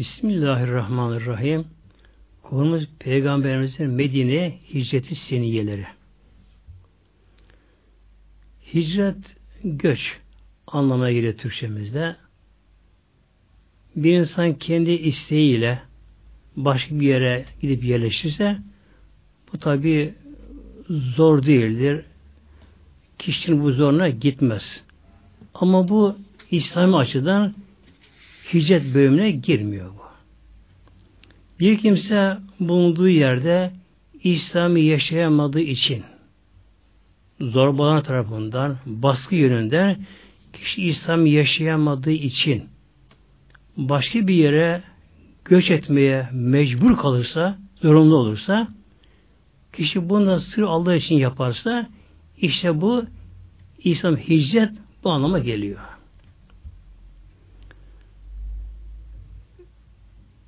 Bismillahirrahmanirrahim. Konumuz Peygamberimizin Medine'ye hicreti seniyeleri. Hicret göç anlamına geliyor Türkçemizde. Bir insan kendi isteğiyle başka bir yere gidip yerleşirse bu tabi zor değildir. Kişinin bu zoruna gitmez. Ama bu İslami açıdan hicret bölümüne girmiyor bu. Bir kimse bulunduğu yerde İslam'ı yaşayamadığı için zorbalanan tarafından, baskı yönünden kişi İslam'ı yaşayamadığı için başka bir yere göç etmeye mecbur kalırsa, zorunlu olursa, kişi bundan sır aldığı için yaparsa, işte bu İslam hicret bu anlama geliyor.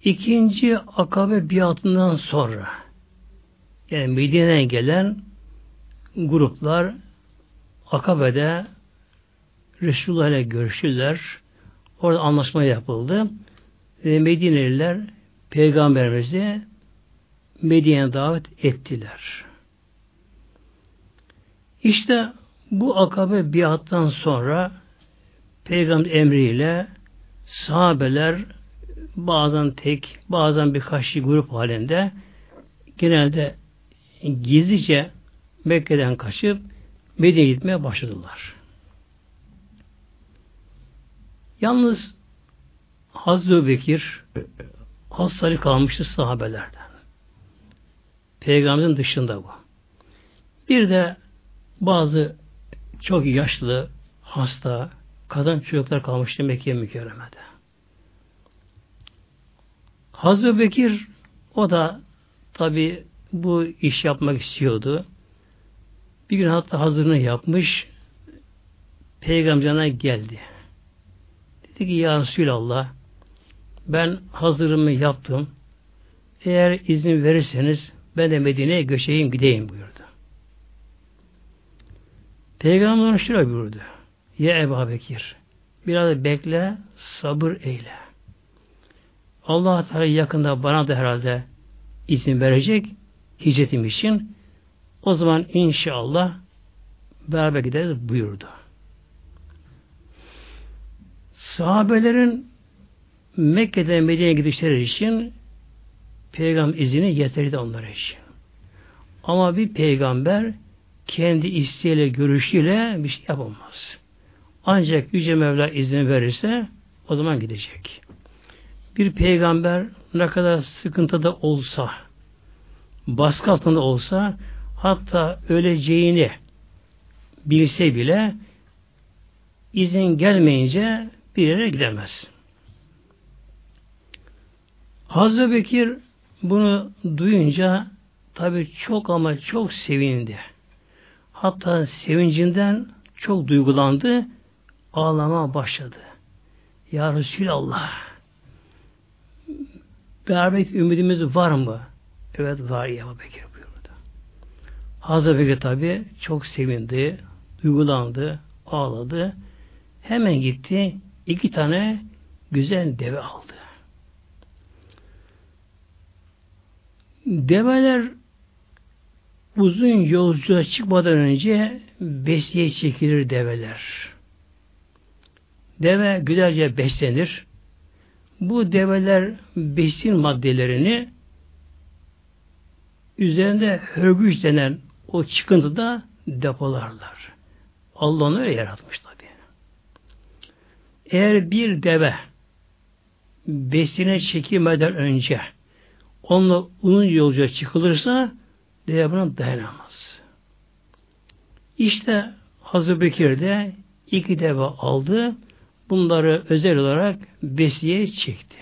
İkinci akabe biatından sonra yani Medine'den gelen gruplar Akabe'de Resulullah ile görüştüler. Orada anlaşma yapıldı. Ve Medineliler Peygamberimizi Medine'ye davet ettiler. İşte bu akabe biattan sonra Peygamber emriyle sahabeler bazen tek, bazen birkaç grup halinde genelde gizlice Mekke'den kaçıp Medine'ye gitmeye başladılar. Yalnız Hazreti Bekir hastalık kalmıştı sahabelerden. Peygamberin dışında bu. Bir de bazı çok yaşlı, hasta, kadın çocuklar kalmıştı Mekke mükerremede. Hazreti Bekir o da tabi bu iş yapmak istiyordu. Bir gün hatta hazırını yapmış peygamberine geldi. Dedi ki ya Resulallah ben hazırımı yaptım. Eğer izin verirseniz ben de Medine'ye göçeyim gideyim buyurdu. Peygamber şöyle buyurdu. Ya Ebu Bekir biraz bekle sabır eyle. Allah Teala yakında bana da herhalde izin verecek hicretim için. O zaman inşallah beraber gideriz buyurdu. Sahabelerin Mekke'den Medine'ye gidişleri için peygamber izini yeterli onlar için. Ama bir peygamber kendi isteğiyle, görüşüyle bir şey yapamaz. Ancak Yüce Mevla izin verirse o zaman gidecek. Bir peygamber ne kadar sıkıntıda olsa, baskı altında olsa, hatta öleceğini bilse bile izin gelmeyince bir yere gidemez. Hazreti Bekir bunu duyunca tabi çok ama çok sevindi. Hatta sevincinden çok duygulandı, ağlama başladı. Ya Resulallah, beraber ümidimiz var mı? Evet var ya Bekir buyurdu. Hazreti Bekir tabi çok sevindi, duygulandı, ağladı. Hemen gitti, iki tane güzel deve aldı. Develer uzun yolculuğa çıkmadan önce besiye çekilir develer. Deve güzelce beslenir. Bu develer besin maddelerini üzerinde hörgüç denen o çıkıntıda depolarlar. Allah onu öyle yaratmış tabi. Eğer bir deve besine çekilmeden önce onunla uzun yolcuya çıkılırsa deve buna dayanamaz. İşte Hazreti Bekir de iki deve aldı. Bunları özel olarak besiye çekti.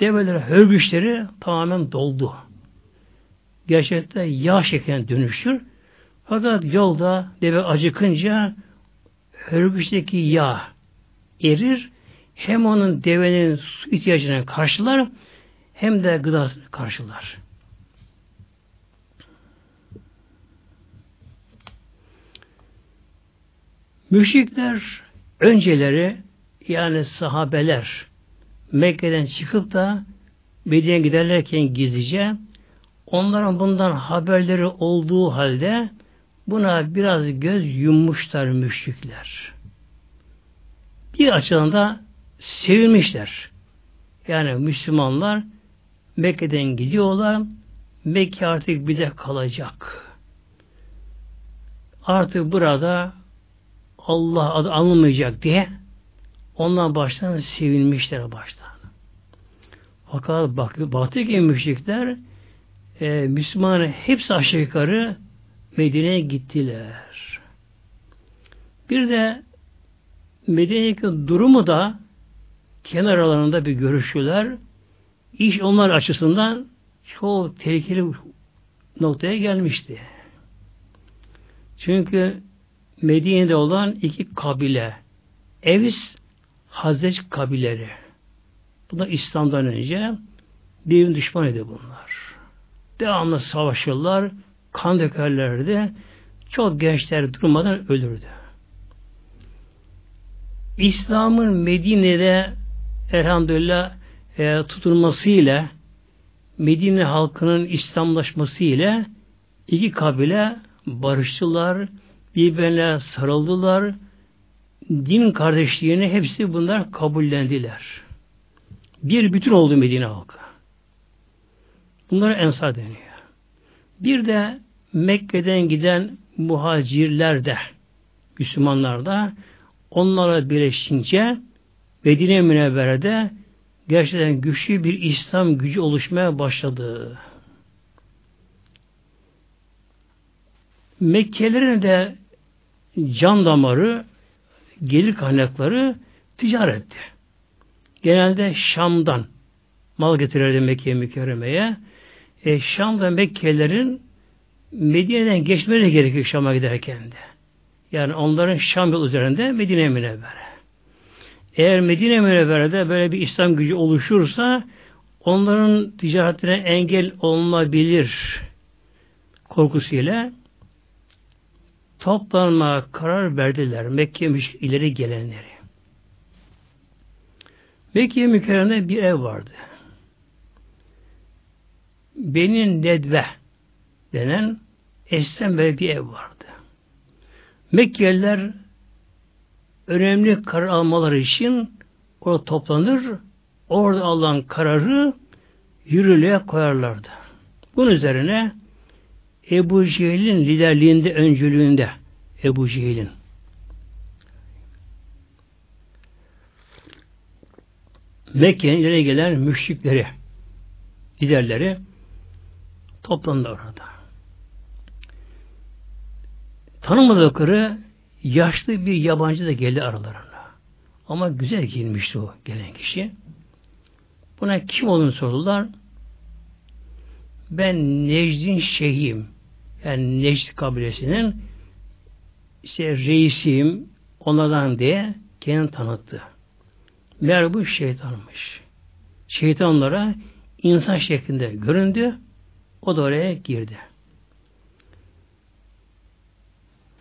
Develer hörgüçleri tamamen doldu. Gerçekten yağ şeklinde dönüşür. Fakat yolda deve acıkınca hörgüçteki yağ erir. Hem onun devenin su ihtiyacını karşılar hem de gıdasını karşılar. Müşrikler önceleri yani sahabeler Mekke'den çıkıp da Medine'ye giderlerken gizlice onların bundan haberleri olduğu halde buna biraz göz yummuşlar müşrikler. Bir açıdan da sevilmişler. Yani Müslümanlar Mekke'den gidiyorlar. Mekke artık bize kalacak. Artık burada Allah adı anılmayacak diye onlar baştan sevinmişler baştan. Fakat bak, baktı ki müşrikler e, Müslümanların hepsi aşağı yukarı Medine'ye gittiler. Bir de Medine'deki durumu da kenar aralarında bir görüşüler. İş onlar açısından çok tehlikeli noktaya gelmişti. Çünkü Medine'de olan iki kabile Evs Hazreç kabileri. Bunlar İslam'dan önce birbirinin düşmanıydı bunlar. Devamlı savaşırlar, kan dökerlerdi. Çok gençler durmadan ölürdü. İslam'ın Medine'de elhamdülillah e, tutulmasıyla Medine halkının İslamlaşması ile iki kabile barıştılar, birbirine sarıldılar, din kardeşliğini hepsi bunlar kabullendiler. Bir bütün oldu Medine halkı. Bunlara ensar deniyor. Bir de Mekke'den giden muhacirler de Müslümanlar da onlara birleşince Medine Münevvere'de gerçekten güçlü bir İslam gücü oluşmaya başladı. Mekkelerin de can damarı, gelir kaynakları ticaretti. Genelde Şam'dan mal getirirdi Mekke'ye mükerremeye. E, Şam'da Mekkelerin Medine'den geçmeleri gerekiyor Şam'a giderken de. Yani onların Şam yol üzerinde Medine Münevvere. Eğer Medine Münevvere'de böyle bir İslam gücü oluşursa onların ticaretine engel olunabilir korkusuyla toplanma karar verdiler Mekke ileri gelenleri. Mekke mükerremede bir ev vardı. Benin Nedve denen Eslem böyle bir ev vardı. Mekkeliler önemli karar almaları için orada toplanır, orada alınan kararı yürürlüğe koyarlardı. Bunun üzerine Ebu Cehil'in liderliğinde, öncülüğünde Ebu Cehil'in Mekke'nin ileri gelen müşrikleri liderleri toplandı orada. Tanımadıkları yaşlı bir yabancı da geldi aralarına. Ama güzel giyinmişti o gelen kişi. Buna kim olduğunu sordular. Ben Necd'in şeyhiyim. Yani Necd kabilesinin işte reisiyim onlardan diye kendini tanıttı. Meğer bu şeytanmış. Şeytanlara insan şeklinde göründü. O da oraya girdi.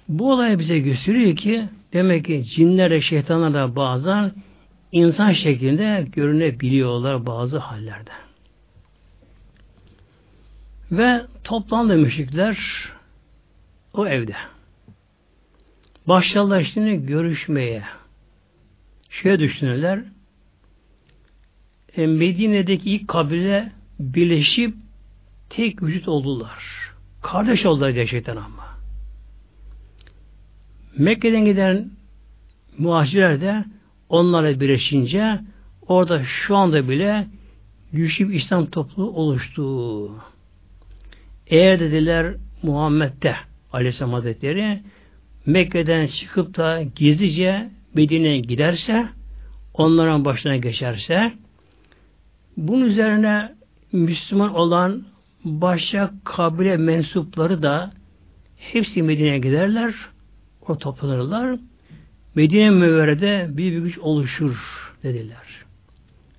Bu olay bize gösteriyor ki demek ki cinler ve şeytanlar da bazen insan şeklinde görünebiliyorlar bazı hallerde. Ve toplandı müşrikler o evde. Başladılar şimdi görüşmeye. Şöyle düşünürler. E, Medine'deki ilk kabile birleşip tek vücut oldular. Kardeş oldular gerçekten ama. Mekke'den giden muhacirler de onlarla birleşince orada şu anda bile güçlü bir İslam topluluğu oluştu. Eğer dediler Muhammed'de Aleyhisselam Hazretleri Mekke'den çıkıp da gizlice Medine'ye giderse onların başına geçerse bunun üzerine Müslüman olan başka kabile mensupları da hepsi Medine'ye giderler. O toplanırlar. Medine Münevvere'de bir, bir güç oluşur dediler.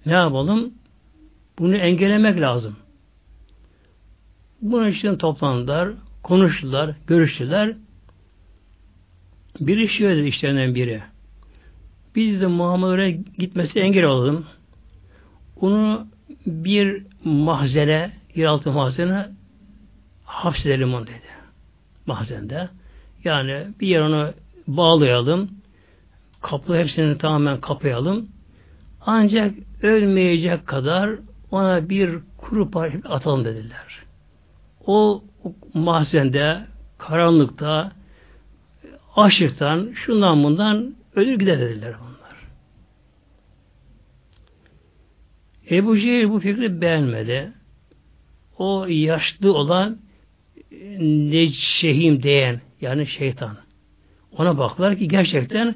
Ne yapalım? Bunu engellemek lazım. Bunun için toplandılar, konuştular, görüştüler. Biri şöyle işlerinden biri. Biz de Muhammed'e gitmesi engel olalım. onu bir mahzene, yeraltı mahzene hapsedelim onu dedi. Mahzende. Yani bir yer onu bağlayalım. Kapı hepsini tamamen kapayalım. Ancak ölmeyecek kadar ona bir kuru parça atalım dediler. O, mahzende, karanlıkta, açlıktan, şundan bundan ölür gider dediler bunlar. Ebu Cehil bu fikri beğenmedi. O yaşlı olan Necşehim diyen yani şeytan. Ona baklar ki gerçekten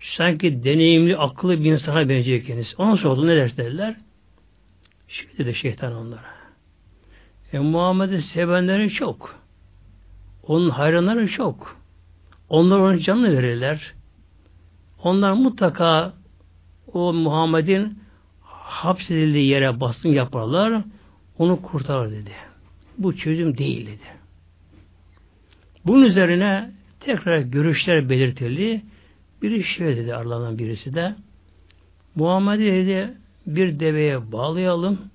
sanki deneyimli, akıllı bir insana benziyor kendisi. Ona sordu ne ders dediler. Şöyle dedi şeytan onlara. E, Muhammed'i sevenleri çok. Onun hayranları çok. Onlar onun canını verirler. Onlar mutlaka o Muhammed'in hapsedildiği yere baskın yaparlar. Onu kurtarır dedi. Bu çözüm değil dedi. Bunun üzerine tekrar görüşler belirtildi. Biri şey dedi aralarından birisi de Muhammed'i dedi bir deveye bağlayalım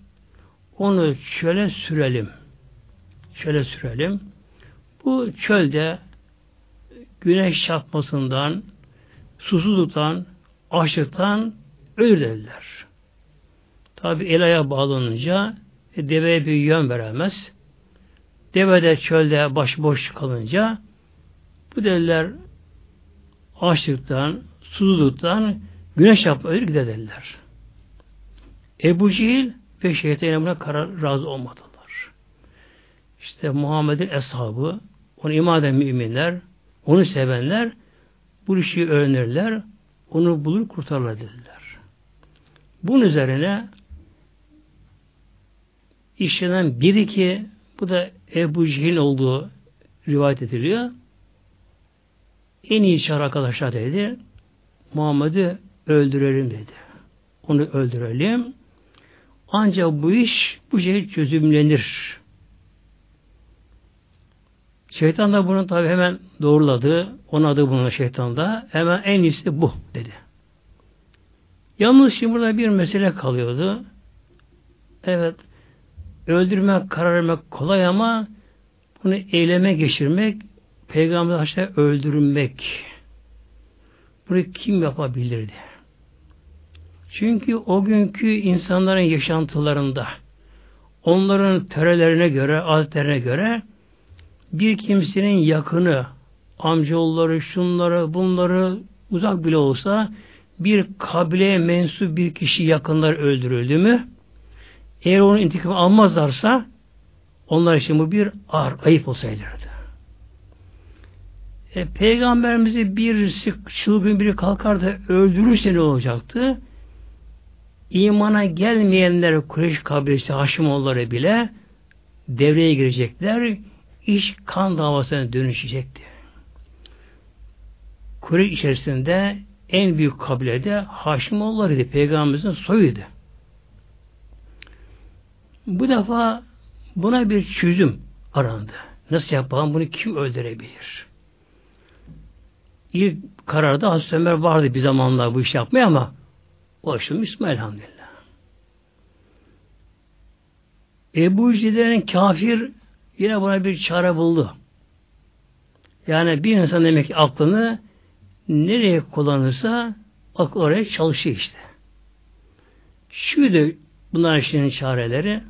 onu çöle sürelim. Çöle sürelim. Bu çölde güneş çarpmasından, susuzluktan, açlıktan ölür dediler. Tabi el ayağa bağlanınca e, deveye bir yön veremez. Deve de çölde başboş kalınca bu dediler açlıktan, susuzluktan güneş yapma ölür gider dediler. Ebu Cehil ve şeytan buna karar razı olmadılar. İşte Muhammed'in eshabı, onu iman eden müminler, onu sevenler bu işi öğrenirler, onu bulur kurtarırlar dediler. Bunun üzerine işlenen biri ki bu da Ebu Cehil'in olduğu rivayet ediliyor. En iyi çare arkadaşlar dedi. Muhammed'i öldürelim dedi. Onu öldürelim. Ancak bu iş bu şekilde çözümlenir. Şeytan da bunu tabi hemen doğruladı. Onadı bunu şeytan da. Hemen en iyisi bu dedi. Yalnız şimdi burada bir mesele kalıyordu. Evet öldürmek, karar vermek kolay ama bunu eyleme geçirmek, peygamber aşağı öldürmek. Bunu kim yapabilirdi? Çünkü o günkü insanların yaşantılarında onların törelerine göre, adetlerine göre bir kimsenin yakını, amcaoğulları, şunları, bunları uzak bile olsa bir kabileye mensup bir kişi yakınlar öldürüldü mü eğer onun intikamı almazlarsa onlar için bu bir ağır, ayıp olsaydı. E, Peygamberimizi bir çılgın biri kalkar da öldürürse ne olacaktı? İmana gelmeyenler Kureyş kabilesi Haşimoğulları bile devreye girecekler. İş kan davasına dönüşecekti. Kureyş içerisinde en büyük kabilede Haşimoğullarıydı. Peygamberimizin soyuydu. Bu defa buna bir çözüm arandı. Nasıl yapalım? Bunu kim öldürebilir? İlk kararda Hazreti Ömer vardı bir zamanlar bu iş yapmaya ama Ulaştım Müslüman elhamdülillah. Ebu Cehil'in kafir yine buna bir çare buldu. Yani bir insan demek ki aklını nereye kullanırsa akıl oraya çalışıyor işte. Şuydu bunların işinin çareleri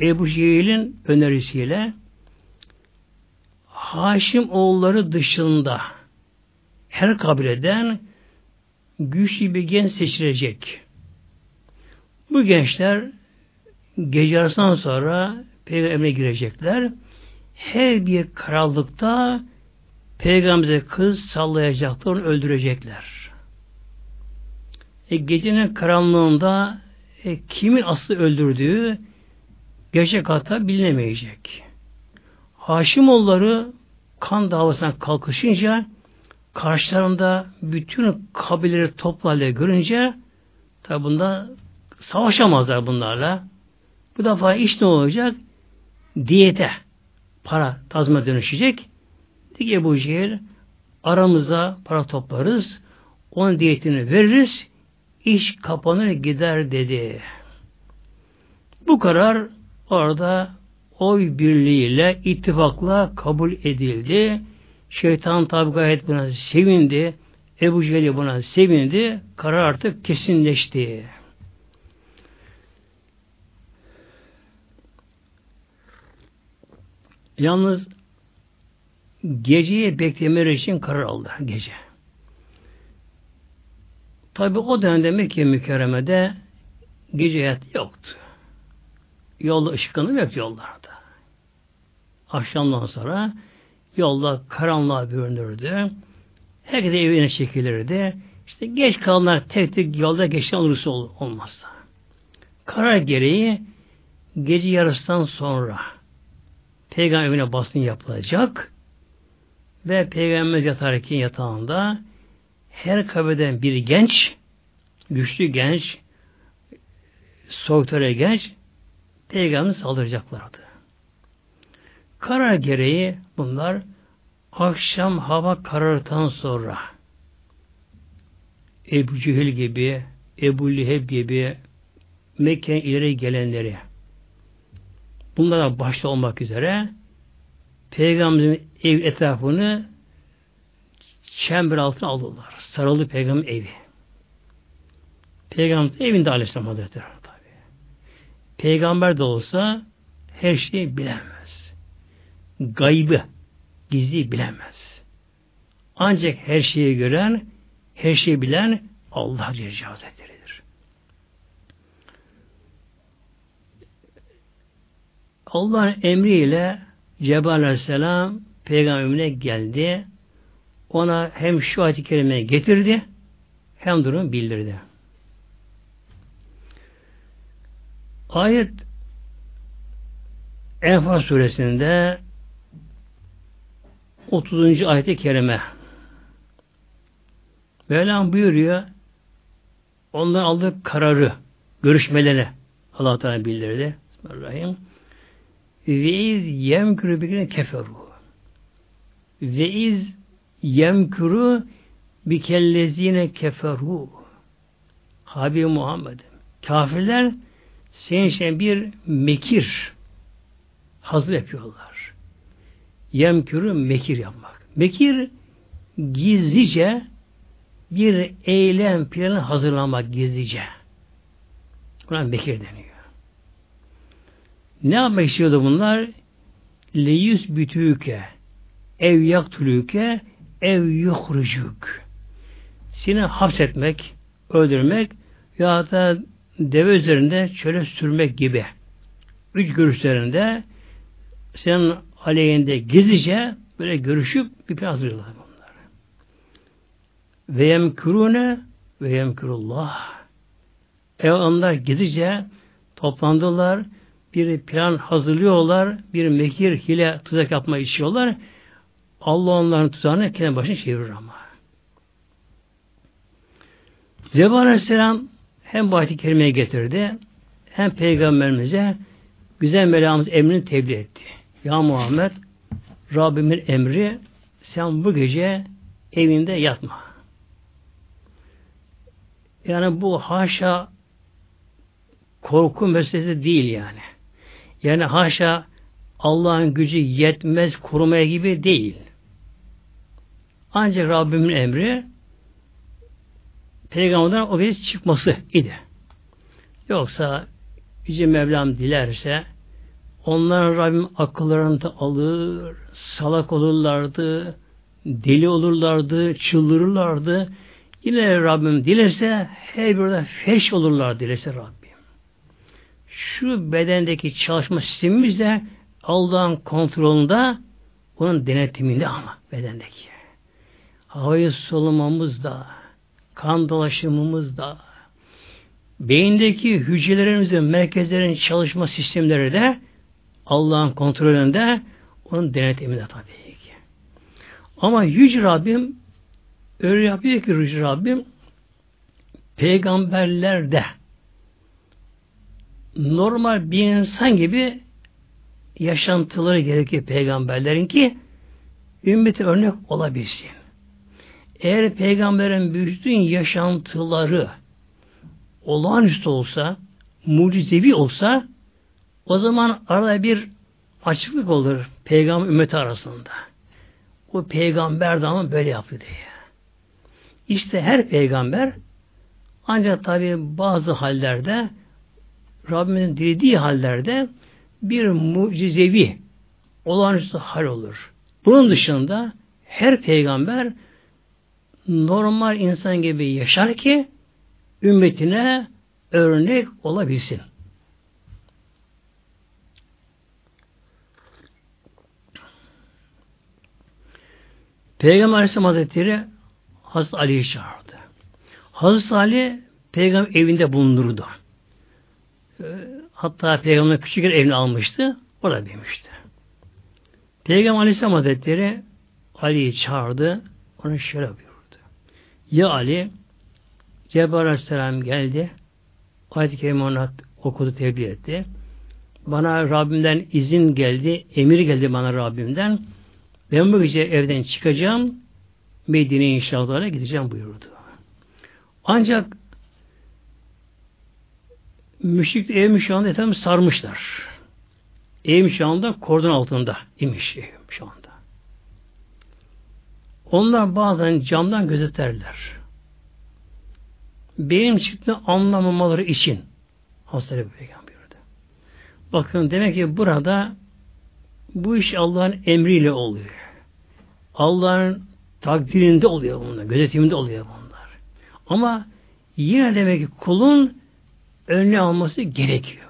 Ebu Cehil'in önerisiyle Haşim oğulları dışında her kabileden güçlü bir genç seçilecek. Bu gençler gece sonra peygamberine girecekler. Her bir krallıkta peygamberimize kız sallayacaklar, onu öldürecekler. E, gecenin karanlığında e, kimin aslı öldürdüğü gerçek hata bilinemeyecek. Haşimoğulları kan davasına kalkışınca karşılarında bütün kabileleri toplu görünce tabi bunda savaşamazlar bunlarla. Bu defa iş ne olacak? Diyete para tazma dönüşecek. Dik Ebu Cehil aramızda para toplarız. Onun diyetini veririz. iş kapanır gider dedi. Bu karar orada oy birliğiyle, ittifakla kabul edildi. Şeytan tabi gayet buna sevindi. Ebu Cehil buna sevindi. Karar artık kesinleşti. Yalnız geceyi beklemeleri için karar aldılar gece. Tabi o dönemde Mekke mükerremede gece hayat yoktu. Yolda ışık yok yollarda. Akşamdan sonra yolda karanlığa bürünürdü. Herkes evine çekilirdi. İşte geç kalanlar tek tek yolda geçen olursa olmazsa. Karar gereği gece yarısından sonra Peygamber evine basın yapılacak ve Peygamber yatarken yatağında her kabeden bir genç, güçlü genç, soğuklara genç Peygamber'i saldıracaklardı. Karar gereği bunlar akşam hava karartan sonra Ebu Cehil gibi, Ebu Leheb gibi Mekke'nin ileri gelenleri bunlara başta olmak üzere Peygamberimizin ev etrafını çember altına aldılar. Sarıldı peygamber evi. Peygamber evinde Aleyhisselam Hazretleri tabi. Peygamber de olsa her şeyi bilemez. Gaybı, gizli bilemez. Ancak her şeyi gören, her şeyi bilen Allah Celle Hazretleri'dir. Allah'ın emriyle Cebrail Aleyhisselam peygamberine geldi. Ona hem şu ayet-i kerimeyi getirdi hem durumu bildirdi. Ayet Enfal suresinde 30. ayet-i kerime Mevlam buyuruyor ondan aldığı kararı görüşmeleri Allah Teala bildirdi. Bismillahirrahmanirrahim. Ve iz yemkürü bikine keferu. Ve iz yemkuru bikellezine keferu. Habib Muhammed. Kafirler senin için bir mekir hazır yapıyorlar. Yemkürü mekir yapmak. Mekir gizlice bir eylem planı hazırlamak gizlice. Buna mekir deniyor. Ne yapmak istiyordu bunlar? Leyüs bütüke ev yaktülüke ev yuhrucuk. Seni hapsetmek, öldürmek ya da deve üzerinde çöle sürmek gibi. Üç görüşlerinde senin aleyhinde gizlice böyle görüşüp bir plan hazırlıyorlar bunlar. Ve yemkürune ve yemkürullah. Ev onlar gizlice toplandılar, bir plan hazırlıyorlar, bir mekir, hile, tuzak yapmayı içiyorlar. Allah onların tuzağını kendi başına çevirir ama. Cebrail Aleyhisselam hem bu ayet-i kerimeyi getirdi hem peygamberimize güzel melamız emrini tebliğ etti. Ya Muhammed Rabbimin emri sen bu gece evinde yatma. Yani bu haşa korku meselesi değil yani. Yani haşa Allah'ın gücü yetmez korumaya gibi değil. Ancak Rabbimin emri peygamberden o gece çıkması idi. Yoksa Yüce Mevlam dilerse onlar Rabbim akıllarını da alır, salak olurlardı, deli olurlardı, çıldırırlardı. Yine Rabbim dilerse her birde feş olurlar dilerse Rabbim. Şu bedendeki çalışma sistemimiz de Allah'ın kontrolünde, onun denetiminde ama bedendeki havayı solumamız da, kan dolaşımımız da, beyindeki hücrelerimizin, merkezlerin çalışma sistemleri de Allah'ın kontrolünde, onun denetiminde tabii ki. Ama Yüce Rabbim öyle yapıyor ki Yüce Rabbim peygamberler de normal bir insan gibi yaşantıları gerekiyor peygamberlerin ki ümmeti örnek olabilsin. Eğer peygamberin bütün yaşantıları olağanüstü olsa, mucizevi olsa O zaman arada bir açıklık olur peygamber ümmeti arasında. O peygamber de ama böyle yaptı diye. İşte her peygamber ancak tabi bazı hallerde Rabbimizin dilediği hallerde bir mucizevi olağanüstü hal olur. Bunun dışında her peygamber normal insan gibi yaşar ki ümmetine örnek olabilsin. Peygamber Aleyhisselam Hazretleri Hazreti Ali'yi çağırdı. Hazreti Ali peygamber evinde bulundurdu. Ee, hatta peygamber küçük bir evini almıştı. Orada büyümüştü. Peygamber Aleyhisselam Hazretleri Ali'yi çağırdı. Ona şöyle buyurdu. Ya Ali Cebrail Aleyhisselam geldi. Ayet-i Kerime ona okudu, tebliğ etti. Bana Rabbimden izin geldi, emir geldi bana Rabbimden. Ben bu gece evden çıkacağım, Medine inşaatlara gideceğim buyurdu. Ancak müşrik ev anda efendim sarmışlar. Evim şu anda kordon altında imiş evim şu anda. Onlar bazen camdan gözeterler. Benim çıktığını anlamamaları için Hazreti Peygamber Bakın demek ki burada bu iş Allah'ın emriyle oluyor. Allah'ın takdirinde oluyor bunlar, gözetiminde oluyor bunlar. Ama yine demek ki kulun önüne alması gerekiyor.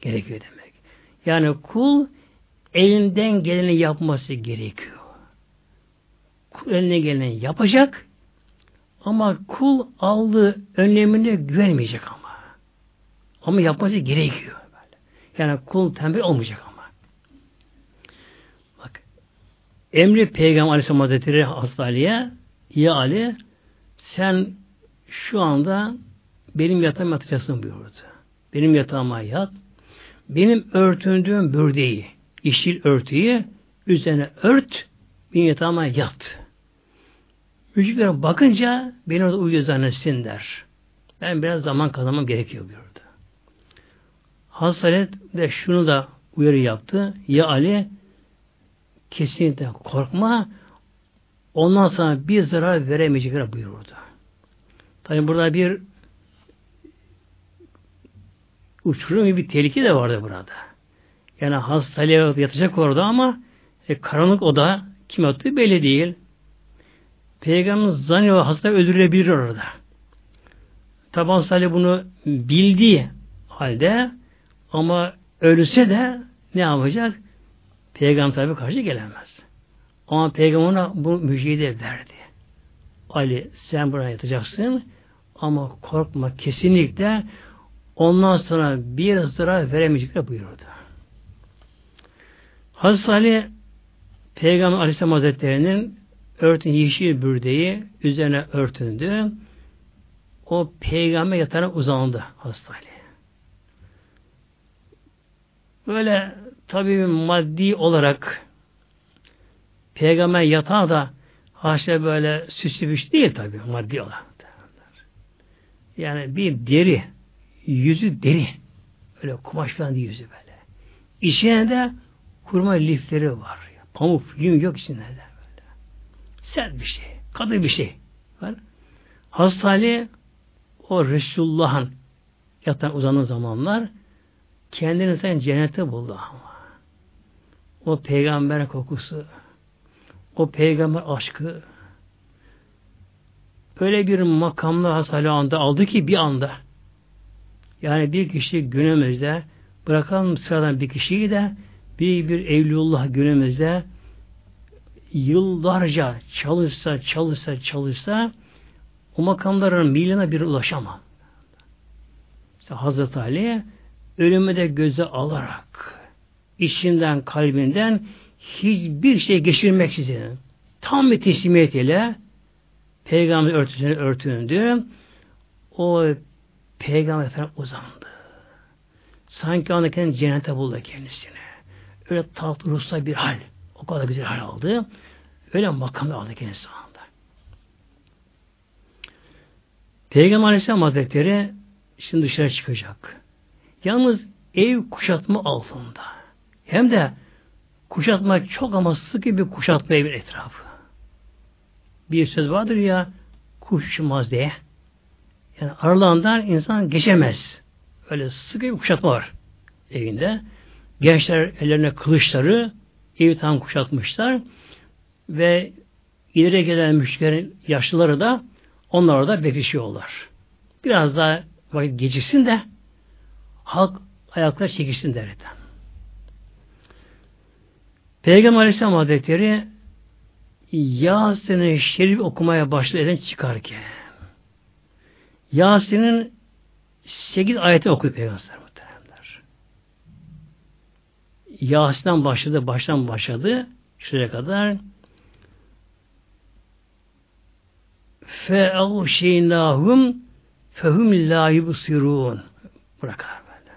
Gerekiyor demek. Yani kul elinden geleni yapması gerekiyor. Kul eline geleni yapacak ama kul aldığı önlemine güvenmeyecek ama. Ama yapması gerekiyor. Yani kul tembel olmayacak ama. Bak. Emri Peygamber Aleyhisselam Hazretleri Hazreti Ali'ye Ya Ali sen şu anda benim yatağıma yatacaksın buyurdu. Benim yatağıma yat. Benim örtündüğüm bürdeyi, yeşil örtüyü üzerine ört, benim yatağıma yat. Müşriklere bakınca beni orada uyuyor zannetsin der. Ben biraz zaman kazanmam gerekiyor buyurdu. Hazreti de şunu da uyarı yaptı. Ya Ali kesinlikle korkma ondan sonra bir zarar veremeyecekler buyurdu. Tabi burada bir uçurum gibi bir tehlike de vardı burada. Yani hastalığa yatacak orada ama e, karanlık oda kim attığı belli değil. Peygamber zannediyor hasta öldürülebilir orada. Tabi Hazreti bunu bildiği halde ama ölse de ne yapacak? Peygamber tabi karşı gelemez. Ama Peygamber ona bu müjdeyi de verdi. Ali sen buraya yatacaksın ama korkma kesinlikle ondan sonra bir zarar veremeyecekler buyurdu. Hazreti Ali Peygamber Aleyhisselam Hazretleri'nin örtün yeşil bürdeyi üzerine örtündü. O peygamber yatağına uzandı Hazreti Ali. Böyle tabi maddi olarak peygamber yatağı da haşa böyle süslü bir şey değil tabi maddi olarak. Yani bir deri, yüzü deri. Öyle kumaş falan değil yüzü böyle. İçine de kurma lifleri var. Pamuk, yün yok içinde de böyle. Sert bir şey, katı bir şey. Var. Hastane o Resulullah'ın yatan uzanan zamanlar kendini sen cennete buldu ama. O peygamber kokusu, o peygamber aşkı öyle bir makamlı hasali anda aldı ki bir anda yani bir kişi günümüzde bırakalım sıradan bir kişiyi de bir bir evliullah günümüzde yıllarca çalışsa çalışsa çalışsa o makamların milyona bir ulaşama. İşte Hazreti Ali ölümü de göze alarak içinden kalbinden hiçbir şey geçirmeksizin tam bir teslimiyet ile peygamber örtüsüne örtündü. O peygamber taraf uzandı. Sanki anda kendini cennete buldu kendisine. Öyle tat ruhsa bir hal. O kadar güzel hal aldı. Öyle makamda aldı kendisi anda. Peygamber Aleyhisselam Hazretleri şimdi dışarı çıkacak. Yalnız ev kuşatma altında. Hem de kuşatma çok ama sıkı bir kuşatma evin etrafı. Bir söz vardır ya kuş uçmaz diye. Yani aralarından insan geçemez. Öyle sıkı bir kuşatma var evinde. Gençler ellerine kılıçları evi tam kuşatmışlar ve ileri gelen müşterinin yaşlıları da onlar orada bekleşiyorlar. Biraz daha vakit geciksin de halk ayaklar çekilsin derken. Peygamber Aleyhisselam Hazretleri Yasin'in şerif okumaya başlayan çıkarken Yasin'in 8 ayeti okudu Peygamber muhteremler. Yasin'den başladı, baştan başladı şuraya kadar fe'avşeynâhum fehum lâ yubsirûn bırakar böyle.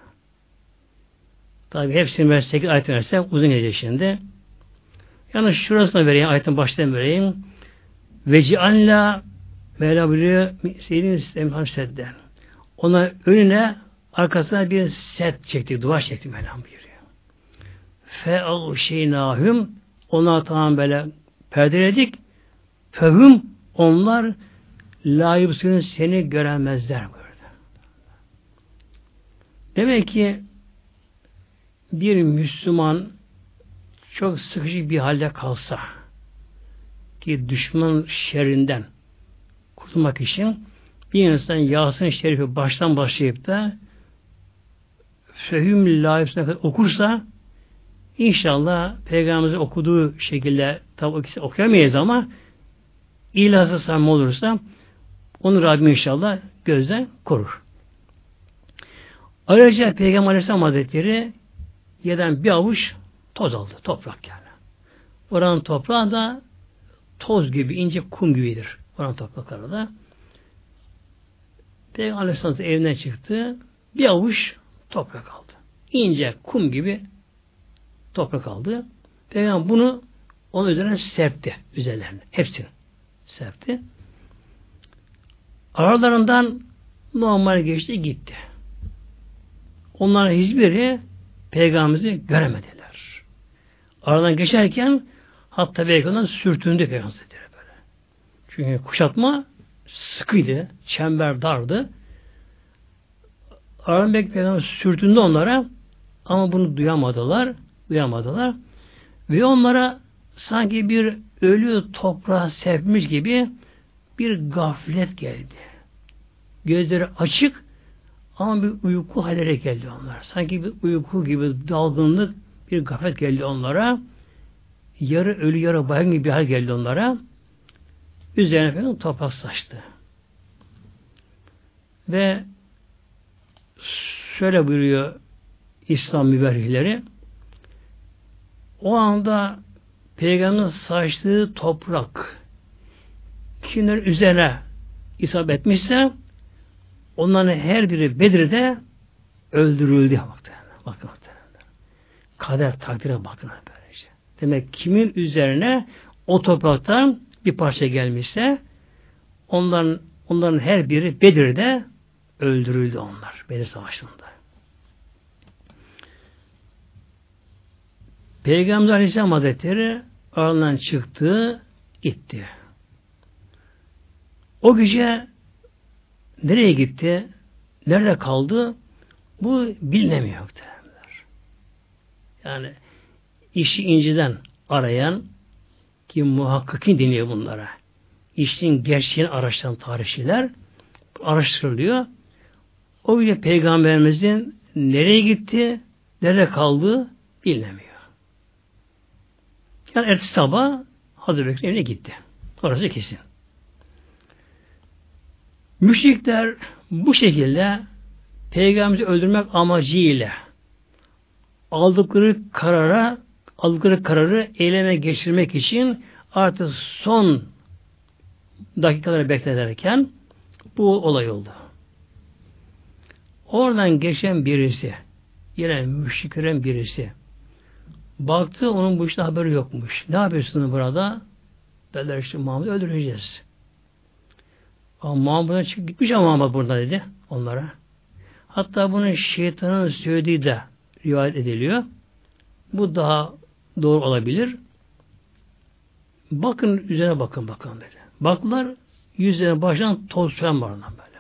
Tabi hepsini ben 8 ayet versem uzun gelecek şimdi. Yalnız şurasına vereyim, ayetin baştan vereyim. Ve cianla Mevla buyuruyor Seyyidin İslam'ın sedden. Ona önüne arkasına bir set çekti, duvar çekti Mevla buyuruyor. Fe al şeynahum ona tamam böyle perdeledik. Fehum onlar layıbsının seni göremezler burada. Demek ki bir Müslüman çok sıkıcı bir halde kalsa ki düşman şerrinden kurtulmak için bir insan Yasin Şerifi baştan başlayıp da Fehüm layıfsına okursa inşallah Peygamberimizin okuduğu şekilde tabi okuyamayız ama ilahsı samimi olursa onu Rabbim inşallah gözden korur. Ayrıca Peygamber Aleyhisselam Hazretleri yerden bir avuç toz aldı. Toprak yani. Oranın toprağı da toz gibi, ince kum gibidir. Oranın toprakları da. Peygamber Aleyhisselam evinden çıktı. Bir avuç toprak aldı. İnce kum gibi toprak aldı. Peygamber bunu onun üzerine serpti. Üzerlerine. Hepsini serpti. Aralarından normal geçti gitti. Onların hiçbiri peygamberimizi göremediler. Aradan geçerken hatta peygamberden sürtündü peygamber böyle. Çünkü kuşatma sıkıydı, çember dardı. Aradan peygamber sürtündü onlara ama bunu duyamadılar, duyamadılar. Ve onlara sanki bir ölü toprağa serpmiş gibi bir gaflet geldi. Gözleri açık ama bir uyku halleri geldi onlar. Sanki bir uyku gibi dalgınlık bir gaflet geldi onlara. Yarı ölü yarı bayan gibi bir hal geldi onlara. Üzerine efendim toprak saçtı. Ve şöyle buyuruyor İslam müberrihleri o anda Peygamberin saçtığı toprak kimlerin üzerine isabet etmişse onların her biri Bedir'de öldürüldü. Bakın kader takdire bakın böylece. Demek kimin üzerine o topraktan bir parça gelmişse onların onların her biri Bedir'de öldürüldü onlar Bedir Savaşı'nda. Peygamber Aleyhisselam Hazretleri aralarından çıktı, gitti. O gece nereye gitti? Nerede kaldı? Bu bilinemiyor. Yani işi inciden arayan ki muhakkakin deniyor bunlara. İşin gerçeğini araştıran tarihçiler araştırılıyor. O bile peygamberimizin nereye gitti, nerede kaldı bilinemiyor. Yani ertesi sabah Hazreti Bekir evine gitti. Orası kesin. Müşrikler bu şekilde peygamberi öldürmek amacıyla aldıkları karara aldıkları kararı eyleme geçirmek için artık son dakikaları beklerken bu olay oldu. Oradan geçen birisi yine müşriklerin birisi baktı onun bu işte haberi yokmuş. Ne yapıyorsunuz burada? Dediler işte Muhammed'i öldüreceğiz. Ama Muhammed'den çıkıp gitmiş ama Muhammed burada dedi onlara. Hatta bunun şeytanın söylediği de rivayet ediliyor. Bu daha doğru olabilir. Bakın üzerine bakın bakın böyle. Baklar yüzlerine başlayan toz falan var böyle.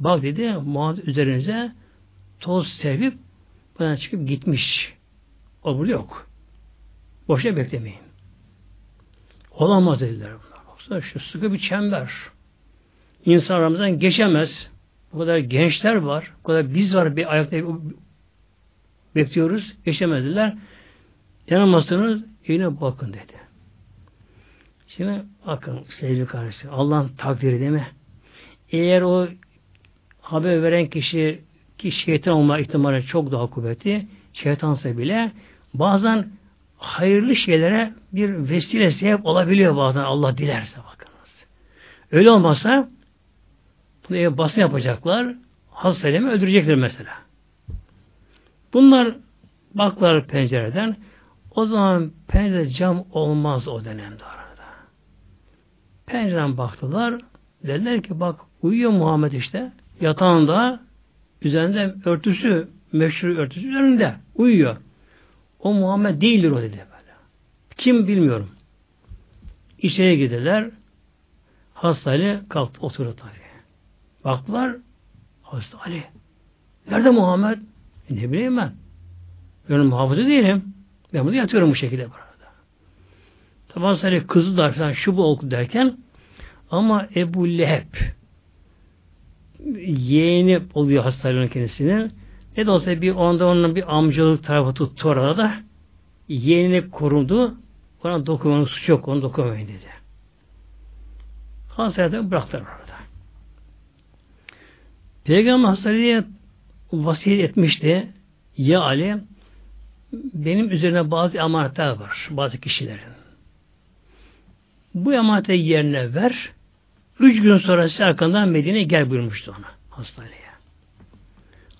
Bak dedi Muhammed üzerinize toz sevip bana çıkıp gitmiş. O burada yok. Boşa beklemeyin. Olamaz dediler bunlar. Baksana şu sıkı bir çember. İnsan aramızdan geçemez. Bu kadar gençler var. Bu kadar biz var bir ayakta bekliyoruz. Geçemediler. Yanılmazsanız yine bakın dedi. Şimdi bakın sevgili kardeşler. Allah'ın takdiri değil mi? Eğer o haber veren kişi ki şeytan olma ihtimali çok daha kuvvetli. Şeytansa bile bazen hayırlı şeylere bir vesile sebep olabiliyor bazen Allah dilerse bakınız. Öyle olmazsa bunu basın yapacaklar. Hasta öldürecekler mesela. Bunlar baklar pencereden o zaman pencere cam olmaz o dönemde arada. Pencereden baktılar. Dediler ki bak uyuyor Muhammed işte. Yatağında üzerinde örtüsü meşhur örtüsü üzerinde uyuyor. O Muhammed değildir o dedi böyle. Kim bilmiyorum. İçeri gidiler. Hasta Ali kalktı oturdu tabi. Baktılar Hasta Ali. Nerede Muhammed? E ne bileyim ben. Ben muhafızı değilim. Ben burada yatıyorum bu şekilde burada. Tabi Salih kızı da falan şu bu oku derken ama Ebu Leheb yeğeni oluyor hastalığın kendisinin. Ne de olsa bir onda onun bir amcalık tarafı tuttu orada da yeğenini korundu. Ona dokunmanın suçu yok. Onu dokunmayın dedi. Hastanede bıraktılar orada. Peygamber Hastaneye vasiyet etmişti. Ya Ali benim üzerine bazı emanetler var. Bazı kişilerin. Bu emaneti yerine ver. Üç gün sonra arkandan Medine'ye gel buyurmuştu ona hastaneye.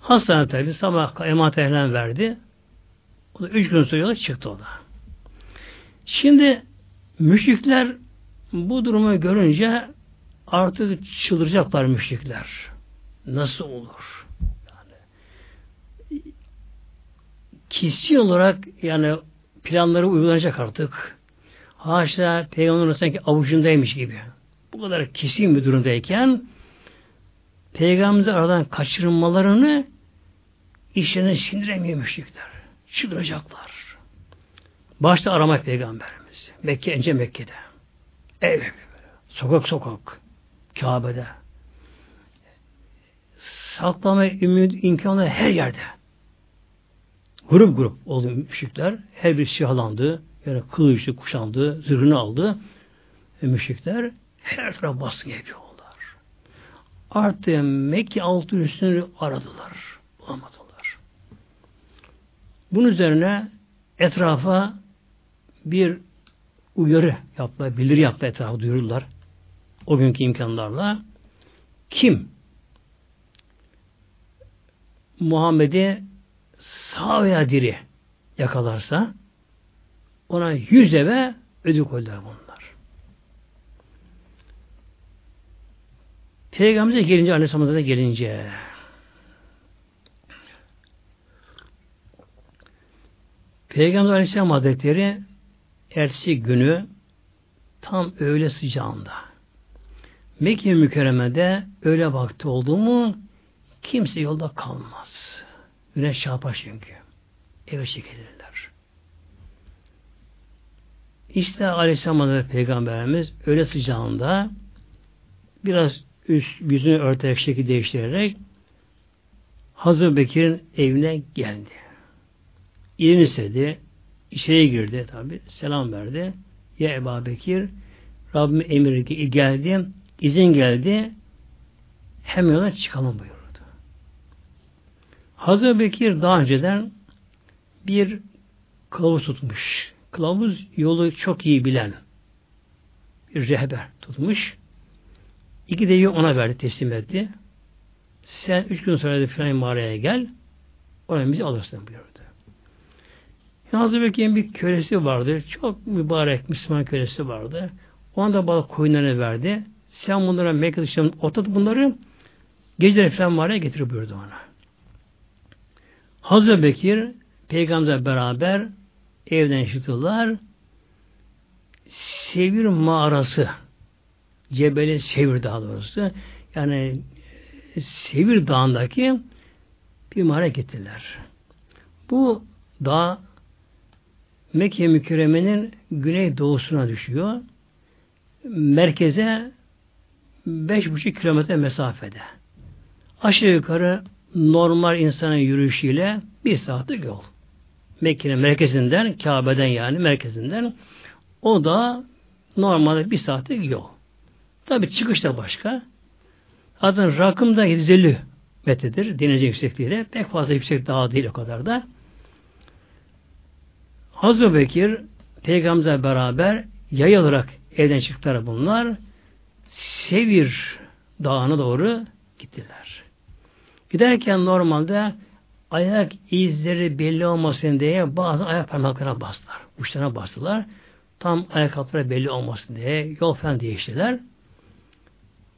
Hastane tabi sabah emanetlerden verdi. O da üç gün sonra çıktı o da. Şimdi müşrikler bu durumu görünce artık çıldıracaklar müşrikler. Nasıl olur? Kişi olarak yani planları uygulanacak artık. Haşa peygamberin sanki avucundaymış gibi. Bu kadar kesin bir durumdayken peygamberimizi aradan kaçırmalarını işlerine sindiremiyor müşrikler. Çıldıracaklar. Başta aramak peygamberimiz. Mekke, önce Mekke'de. Ev, sokak sokak, Kabe'de. Saklama ümit imkanı her yerde. Grup grup oldu müşrikler. Her bir siyahlandı. Yani kılıçlı kuşandı. Zırhını aldı. E, müşrikler her taraf baskı yapıyorlar. Artık Mekke altı üstünü aradılar. Bulamadılar. Bunun üzerine etrafa bir uyarı yaptılar, bildiri yaptı etrafa duyururlar. O günkü imkanlarla. Kim Muhammed'i sağ veya diri yakalarsa ona yüz eve ödül koydular bunlar. Peygamberimize gelince, Aleyhisselam'a gelince Peygamber Aleyhisselam Hazretleri ertesi günü tam öğle sıcağında Mekke mükerremede öyle vakti oldu mu kimse yolda kalmaz. Güneş çarpar çünkü. Eve çekilirler. İşte Aleyhisselam Hazretleri Peygamberimiz öyle sıcağında biraz üst yüzünü örterek şekil değiştirerek Hazreti Bekir'in evine geldi. İzin istedi. İçeri girdi tabi. Selam verdi. Ya Ebu Bekir Rabbim emri geldi. izin geldi. Hem yola çıkalım buyurdu. Hazreti Bekir daha önceden bir kılavuz tutmuş. Kılavuz yolu çok iyi bilen bir rehber tutmuş. İki devi ona verdi, teslim etti. Sen üç gün sonra filan mağaraya gel, oraya bizi alırsın buyurdu. Hazreti Bekir'in bir kölesi vardı. Çok mübarek Müslüman kölesi vardı. Ona da balık koyunlarını verdi. Sen bunlara Mekke dışında otat bunları geceleri falan mağaraya getir buyurdu ona. Hazreti Bekir Peygamber beraber evden çıktılar. Sevir mağarası Cebeli Sevir daha doğrusu yani Sevir Dağı'ndaki bir mağara gittiler. Bu dağ Mekke mükerremenin güney doğusuna düşüyor. Merkeze beş buçuk kilometre mesafede. Aşağı yukarı normal insanın yürüyüşüyle bir saatlik yol. Mekke'nin merkezinden, Kabe'den yani merkezinden o da normalde bir saatlik yol. Tabi çıkış da başka. Zaten rakım da 750 metredir. Deniz yüksekliğiyle. Pek fazla yüksek dağ değil o kadar da. Hazreti Bekir Peygamberle beraber yay olarak evden çıktılar bunlar. Sevir dağına doğru gittiler. Giderken normalde ayak izleri belli olmasın diye bazı ayak parmaklarına bastılar. Uçlarına bastılar. Tam ayakkabıları belli olmasın diye yol falan değiştiler.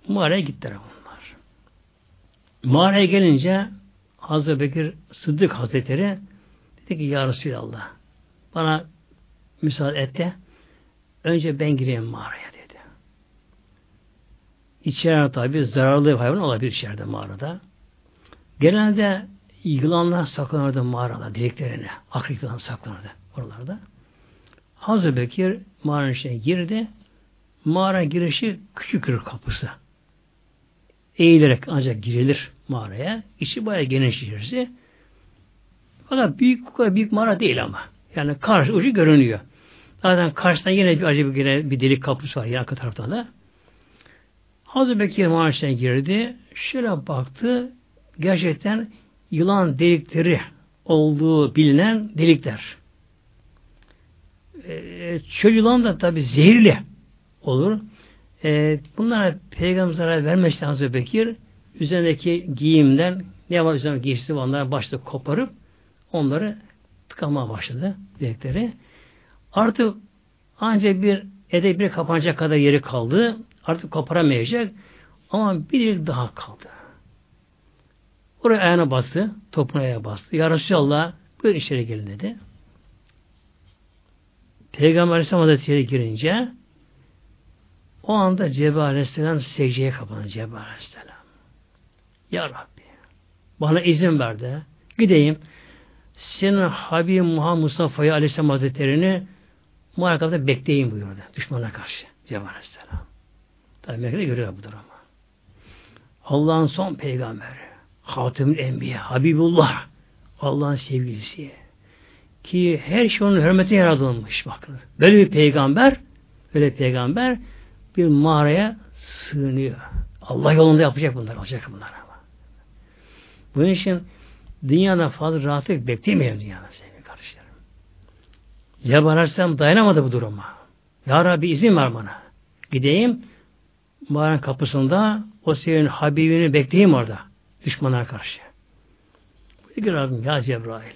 Mağaraya gittiler bunlar. Mağaraya gelince Hazreti Bekir Sıddık Hazretleri dedi ki Ya Resulallah bana müsaade et de önce ben gireyim mağaraya dedi. İçeride tabi zararlı hayvan olabilir içeride mağarada. Genelde yılanlar saklanırdı mağarada deliklerine. Akrep yılan saklanırdı oralarda. Hazreti Bekir mağaranın içine girdi. Mağara girişi küçük bir kapısı. Eğilerek ancak girilir mağaraya. İçi bayağı geniş içerisi. Fakat büyük, büyük mağara değil ama. Yani karşı ucu görünüyor. Zaten karşıdan yine bir acı bir, bir delik kapısı var arka taraftan da. Hazreti Bekir mağarasına girdi. Şöyle baktı. Gerçekten yılan delikleri olduğu bilinen delikler. Ee, çöl yılan da tabi zehirli olur. Ee, bunlara peygamber zarar vermesin Hazreti Bekir üzerindeki giyimden ne var üzerinde giysisi var onları başta koparıp onları tıkanmaya başladı delikleri. Artık ancak bir edep bir kapanacak kadar yeri kaldı. Artık koparamayacak. Ama bir yıl daha kaldı. Oraya ayağına bastı. Topuğuna ayağa bastı. Ya Resulallah buyur içeri gelin dedi. Peygamber Aleyhisselam Hazretleri girince o anda Cebrail Aleyhisselam secdeye kapandı Cebrail Aleyhisselam. Ya Rabbi bana izin ver de gideyim senin Habib Muhammed Mustafa'yı Aleyhisselam Hazretleri'ni muhakkakta bekleyin buyurdu. Düşmana karşı. Cebrail Aleyhisselam. Tabi Mekke'de görüyor bu durumu. Allah'ın son peygamberi. Hatimül Enbiya. Habibullah. Allah'ın sevgilisi. Ki her şey onun hürmetine yaratılmış. Bakın. Böyle bir peygamber böyle bir peygamber bir mağaraya sığınıyor. Allah yolunda yapacak bunlar. Olacak bunlar ama. Bunun için dünyada fazla rahatlık beklemeyelim dünyada sevgili kardeşlerim. Cebrail Aleyhisselam dayanamadı bu duruma. Ya Rabbi izin ver bana. Gideyim mağaranın kapısında o senin Habibini bekleyeyim orada. Düşmana karşı. Buyur Rabbim ya Cebrail.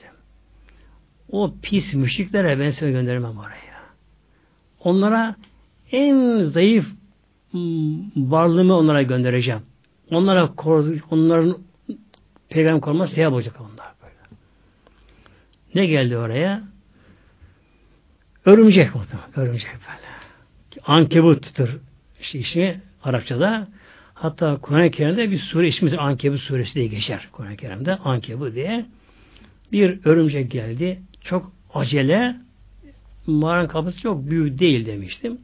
O pis müşriklere ben seni göndermem oraya. Onlara en zayıf varlığımı onlara göndereceğim. Onlara onların peygamber koruma sevap olacak onlar böyle. Ne geldi oraya? Örümcek muhtemelen. Örümcek böyle. Ankebuttur işte işi Arapçada. Hatta Kur'an-ı Kerim'de bir sure ismi Ankebut suresi diye geçer. Kur'an-ı Kerim'de Ankebut diye. Bir örümcek geldi. Çok acele mağaranın kapısı çok büyük değil demiştim.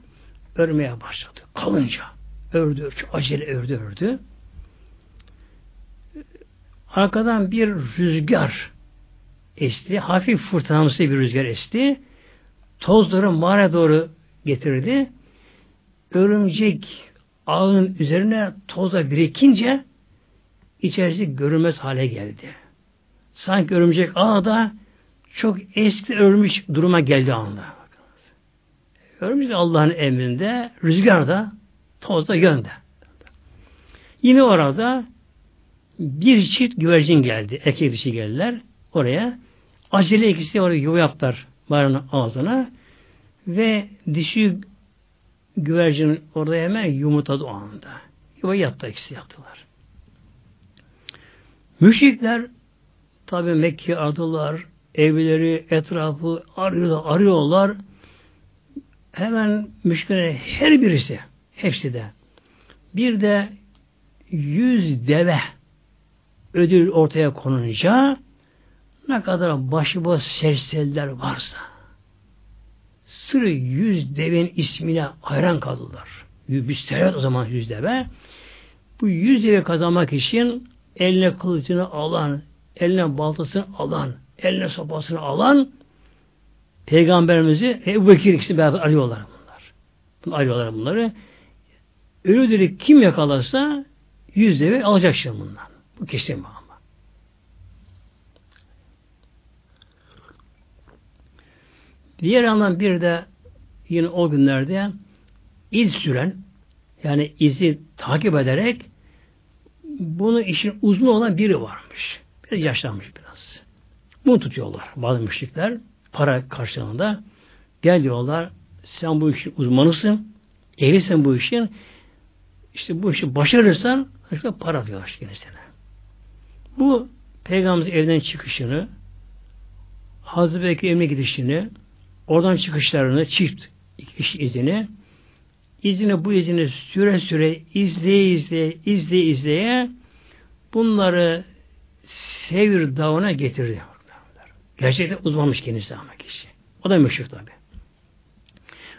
Örmeye başladı. Kalınca. Ördü, çok acele ördü, ördü. Arkadan bir rüzgar esti. Hafif fırtınamsı bir rüzgar esti. Tozları mağara doğru getirdi. Örümcek ağın üzerine toza birikince içerisi görünmez hale geldi. Sanki örümcek ağda çok eski ölmüş duruma geldi anda. Örümcek Allah'ın emrinde, rüzgarda, tozda yönde. Yine orada bir çift güvercin geldi. Erkek dişi geldiler oraya. Acele ikisi oraya yuva yaptılar barının ağzına ve dişi güvercin orada hemen yumurtadı o anda. Yuva yattı ikisi yaptılar. Müşrikler tabi Mekke ardılar, evleri, etrafı arıyorlar, arıyorlar. Hemen müşküle her birisi, hepsi de. Bir de yüz deve ödül ortaya konunca ne kadar başıboş serseriler varsa sırı yüz devin ismine hayran kaldılar. Bir servet o zaman yüz deve. Bu yüz deve kazanmak için eline kılıcını alan, eline baltasını alan, eline sopasını alan Peygamberimizi Ebu Bekir ikisi beraber arıyorlar bunlar. Bunu arıyorlar bunları. Ölüdürü kim yakalarsa yüz deve alacak şimdi bundan. Bu kesin bu ama. Diğer yandan bir de yine o günlerde iz süren yani izi takip ederek bunu işin uzman olan biri varmış. Biraz yaşlanmış biraz. Bunu tutuyorlar bazı müşrikler para karşılığında. Gel diyorlar sen bu işin uzmanısın. Ehlisin bu işin. İşte bu işi başarırsan işte para diyorlar kendisine. Bu Peygamberimizin evden çıkışını Hazreti Bekir gidişini oradan çıkışlarını çift iş izini izini bu izini süre süre izleye izleye izleye izleye bunları Sevir Dağı'na getirdi. Gerçekten uzmanmış kendisi ama kişi. O da müşrik tabi.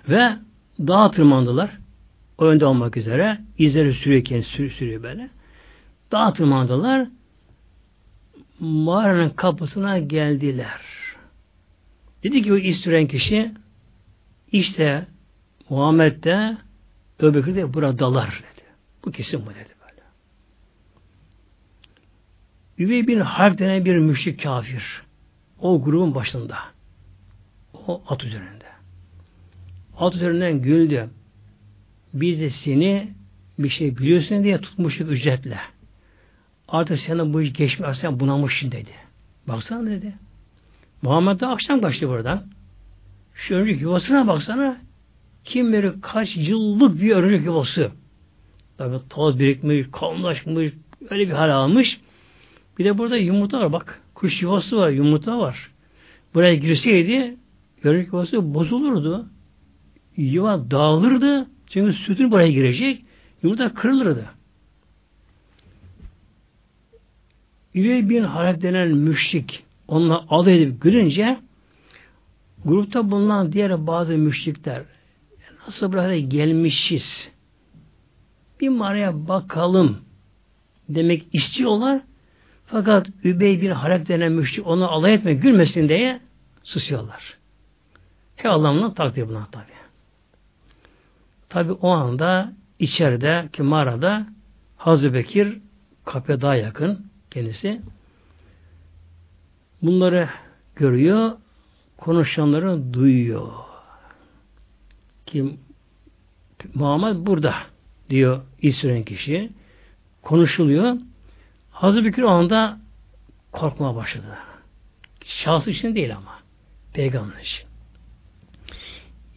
Ve dağa tırmandılar. Önde olmak üzere. izleri sürüyorken sürü, sürüyor böyle. Dağa tırmandılar. Mağaranın kapısına geldiler. Dedi ki o iz süren kişi işte Muhammed de Öbekir de buradalar dedi. Bu kesin bu dedi böyle. Üvey bin Harp denen bir müşrik kafir. O grubun başında. O at üzerinde. At üzerinden güldü. Biz de seni bir şey biliyorsun diye tutmuştuk ücretle. Artık sana bu iş geçmiyor. Sen bunamışsın dedi. Baksana dedi. Muhammed de akşam kaçtı buradan. Şu önceki yuvasına baksana. Kim bilir kaç yıllık bir örümcek yuvası. Tabi toz birikmiş, kalınlaşmış, öyle bir hal almış. Bir de burada yumurta var bak. Kuş yuvası var, yumurta var. Buraya girseydi örümcek yuvası bozulurdu. Yuva dağılırdı. Çünkü sütün buraya girecek. Yumurta kırılırdı. Üvey bin Halep denen müşrik onunla alay edip gülünce grupta bulunan diğer bazı müşrikler nasıl buraya gelmişiz bir mağaraya bakalım demek istiyorlar fakat Übey bin Halep denen müşrik onu alay etme gülmesin diye susuyorlar. He Allah'ın takdir buna tabi. Tabi o anda içeride ki mağarada Hazreti Bekir kapıya daha yakın kendisi bunları görüyor konuşanları duyuyor. Kim Muhammed burada diyor İsrail kişi. Konuşuluyor. Hazreti Bekir o anda korkmaya başladı. Şahsı için değil ama. Peygamber için.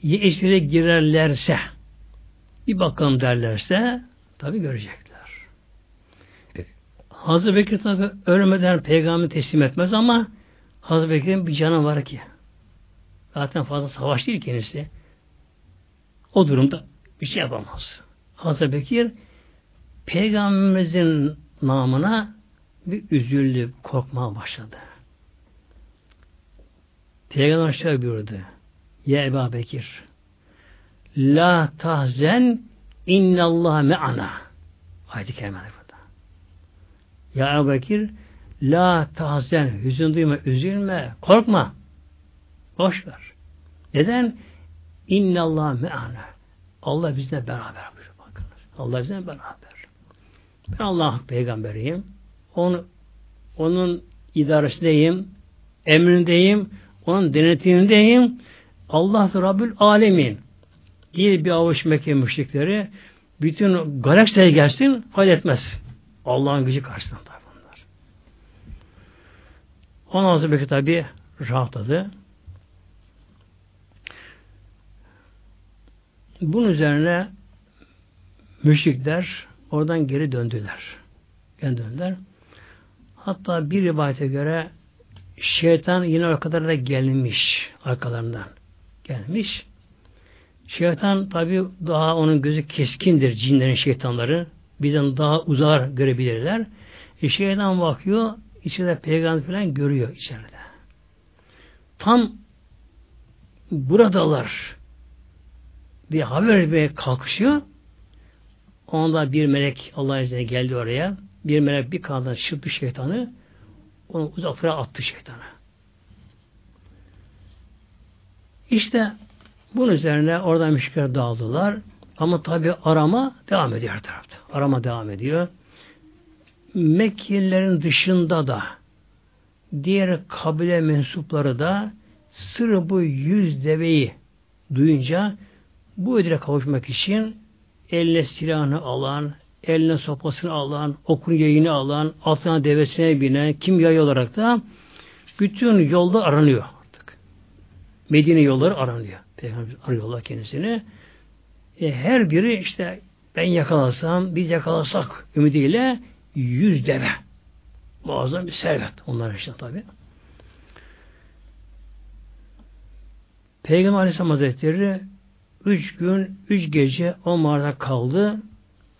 Ya girerlerse bir bakalım derlerse tabi görecekler. Hazreti Bekir tabi ölmeden peygamber teslim etmez ama Hazreti Bekir'in bir canı var ki zaten fazla savaş değil kendisi. O durumda bir şey yapamaz. Hazreti Bekir Peygamberimizin namına bir üzüldü, korkmaya başladı. Peygamber şöyle buyurdu. Ya Ebu Bekir La tahzen innallah me'ana Ayet-i Kerime burada. Ya Ebu Bekir La tahzen hüzün duyma, üzülme, korkma. Boş ver. Neden? İnnallah me'ana. Allah bizle beraber. Bakınız. Allah bizle beraber. Ben Allah peygamberiyim. Onun, onun idaresindeyim, emrindeyim, onun denetimindeyim. Allah Rabbül Alemin. Değil bir avuç Mekke müşrikleri bütün galaksiye gelsin fayda etmez. Allah'ın gücü karşısında bunlar. Ondan sonra tabi rahatladı. Bunun üzerine müşrikler oradan geri döndüler. Geri döndüler. Hatta bir rivayete göre şeytan yine arkalarına gelmiş arkalarından gelmiş. Şeytan tabi daha onun gözü keskindir cinlerin şeytanları. Bizden daha uzar görebilirler. E şeytan bakıyor içeride peygamber falan görüyor içeride. Tam buradalar diye haber vermeye kalkışıyor. Onda bir melek Allah izniyle geldi oraya. Bir melek bir kandan çıktı şeytanı. Onu uzaklara attı şeytanı. İşte bunun üzerine orada müşrikler dağıldılar. Ama tabi arama devam ediyor her tarafta. Arama devam ediyor. Mekkelilerin dışında da diğer kabile mensupları da sırf bu yüz deveyi duyunca bu ödüle kavuşmak için eline silahını alan, eline sopasını alan, okun yayını alan, altına devesine binen, kim yay olarak da bütün yolda aranıyor artık. Medine yolları aranıyor. Peygamber arıyorlar kendisini. E, her biri işte ben yakalasam, biz yakalasak ümidiyle yüz deve. Muazzam bir servet. Onlar için tabi. Peygamber Aleyhisselam Hazretleri üç gün, üç gece o mağarada kaldı.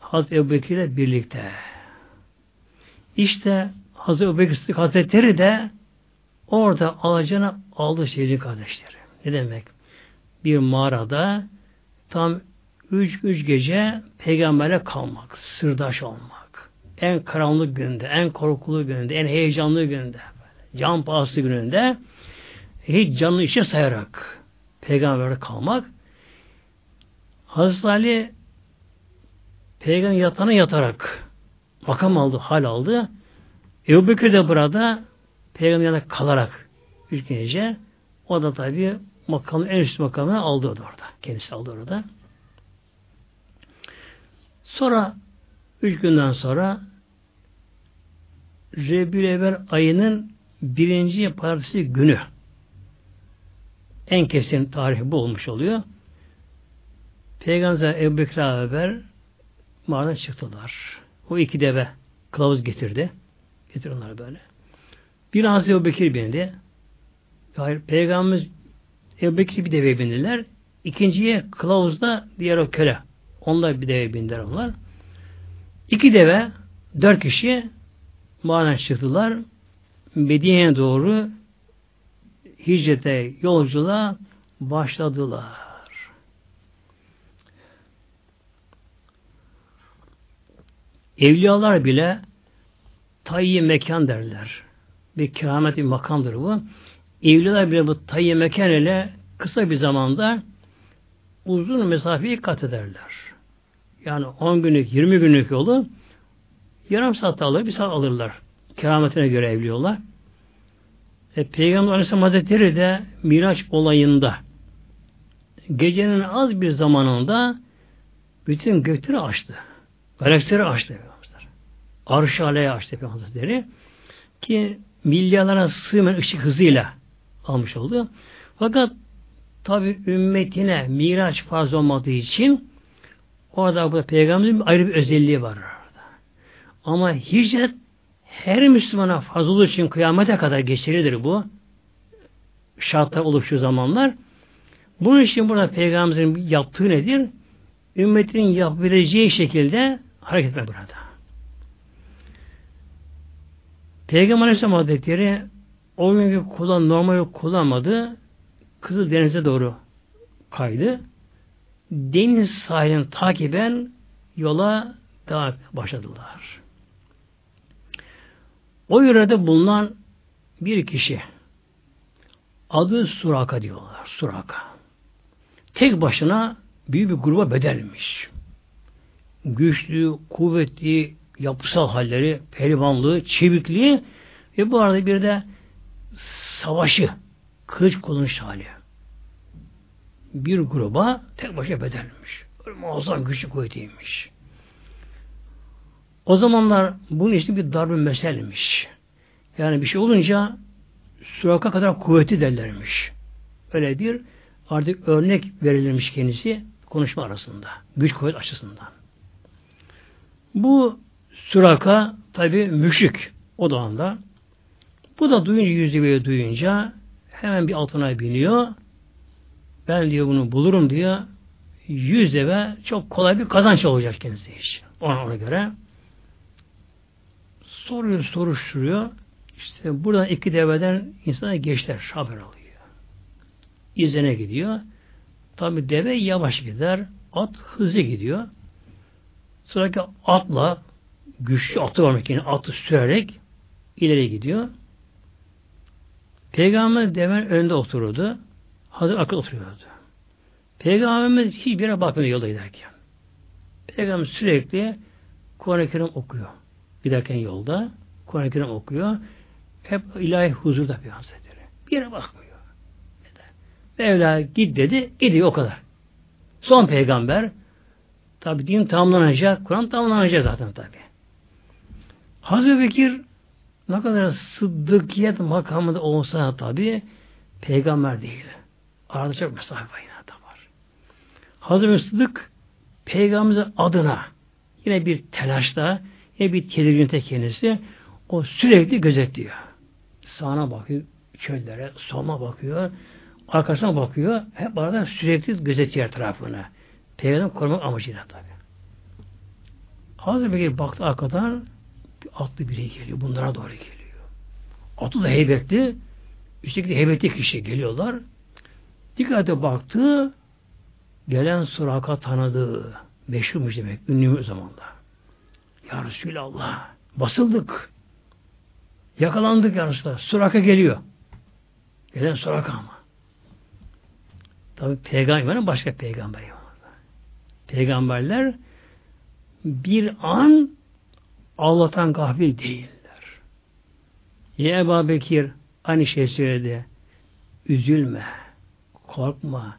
Hazreti Ebu Bekir ile birlikte. İşte Hazreti Ebu Bekir Hazretleri de orada alacağını aldı sevgili kardeşleri. Ne demek? Bir mağarada tam üç, üç gece peygamberle kalmak, sırdaş olmak. En karanlık günde, en korkulu günde, en heyecanlı günde, can pahası gününde hiç canını işe sayarak peygamberle kalmak. Hazreti Ali peygamber yatağına yatarak makam aldı, hal aldı. Ebu Bekir de burada peygamber kalarak üç gece o da tabi makamın en üst makamını aldı orada. Kendisi aldı orada. Sonra üç günden sonra Rebül ayının birinci partisi günü en kesin tarihi bu olmuş oluyor. Peygamber Ebu Bekir'e haber mağaradan çıktılar. O iki deve kılavuz getirdi. Getir onları böyle. Bir Hazreti Ebu Bekir bindi. Hayır, Peygamberimiz Ebu Bekir bir deve bindiler. İkinciye kılavuzda diğer o köle. Onlar bir deve bindiler onlar. İki deve, dört kişi mağaradan çıktılar. Medine'ye doğru hicrete, yolculuğa başladılar. Evliyalar bile tayyi mekan derler. Bir keramet bir makamdır bu. Evliyalar bile bu tayyi mekan ile kısa bir zamanda uzun mesafeyi kat ederler. Yani 10 günlük, 20 günlük yolu yarım saat alır, bir saat alırlar. Kerametine göre evliyorlar. E, Peygamber Aleyhisselam Hazretleri de Miraç olayında gecenin az bir zamanında bütün gökleri açtı. Galaksileri açtı. Arş-ı Aleyh açtı Peygamber Hazretleri. Ki milyarlara sığmayan ışık hızıyla almış oldu. Fakat tabi ümmetine miraç farz olmadığı için orada burada peygamberin ayrı bir özelliği var orada. Ama hicret her Müslümana olduğu için kıyamete kadar geçerlidir bu. Şartlar oluştuğu zamanlar. Bunun için burada peygamberin yaptığı nedir? Ümmetinin yapabileceği şekilde hareket etme burada. Peygamber Aleyhisselam Hazretleri o günkü kullan, normal kullanmadı. Kızıl Deniz'e doğru kaydı. Deniz sahilini takiben yola devam başladılar. O yörede bulunan bir kişi adı Suraka diyorlar. Suraka. Tek başına büyük bir gruba bedelmiş. Güçlü, kuvvetli, yapısal halleri, pehlivanlığı, çevikliği ve bu arada bir de savaşı, kılıç kullanış hali. Bir gruba tek başına bedelmiş. Böyle muazzam güçlü kuvvetiymiş. O zamanlar bunun için bir darbe meselmiş. Yani bir şey olunca suraka kadar kuvveti derlermiş. Öyle bir artık örnek verilmiş kendisi konuşma arasında. Güç kuvvet açısından. Bu Suraka tabi müşrik o da anda. Bu da duyunca yüzü duyunca hemen bir altına biniyor. Ben diyor bunu bulurum diyor. Yüz deve çok kolay bir kazanç olacak kendisi iş. Ona, ona göre soruyor, soruşturuyor. İşte buradan iki deveden insana geçler, haber alıyor. İzine gidiyor. Tabi deve yavaş gider, at hızlı gidiyor. Sıradaki atla güçlü atı var makine, atı sürerek ileri gidiyor. Peygamber deven önünde otururdu. Hazır akıl oturuyordu. Peygamberimiz hiçbir yere bakmıyor yolda giderken. Peygamber sürekli Kur'an-ı Kerim okuyor. Giderken yolda Kur'an-ı Kerim okuyor. Hep ilahi huzurda bir Hazretleri. Bir yere bakmıyor. Mevla git dedi, gidiyor o kadar. Son peygamber tabi din tamamlanacak, Kur'an tamamlanacak zaten tabi. Hazreti Bekir ne kadar sıddıkiyet makamında olsa tabi peygamber değil. Arada çok mesafe var yine de var. Hazreti Sıddık peygamberimizin adına yine bir telaşta yine bir tedirginlikte kendisi o sürekli gözetliyor. Sağına bakıyor, çöllere, soluna bakıyor, arkasına bakıyor. Hep arada sürekli gözetiyor tarafını. Peygamber korumak amacıyla tabi. Hazreti Bekir baktı arkadan bir atlı biri geliyor. Bunlara doğru geliyor. Atı da heybetli. Üstelik de heybetli kişi geliyorlar. Dikkate baktı. Gelen Suraka tanıdı. Meşhurmuş demek. Ünlü zamanda. Ya Resulallah. Basıldık. Yakalandık ya Resulallah. Suraka geliyor. Gelen Suraka ama. Tabi peygamberin başka peygamber. Peygamberler bir an Allah'tan gafil değiller. Ya Ebu Bekir aynı şey söyledi. Üzülme, korkma.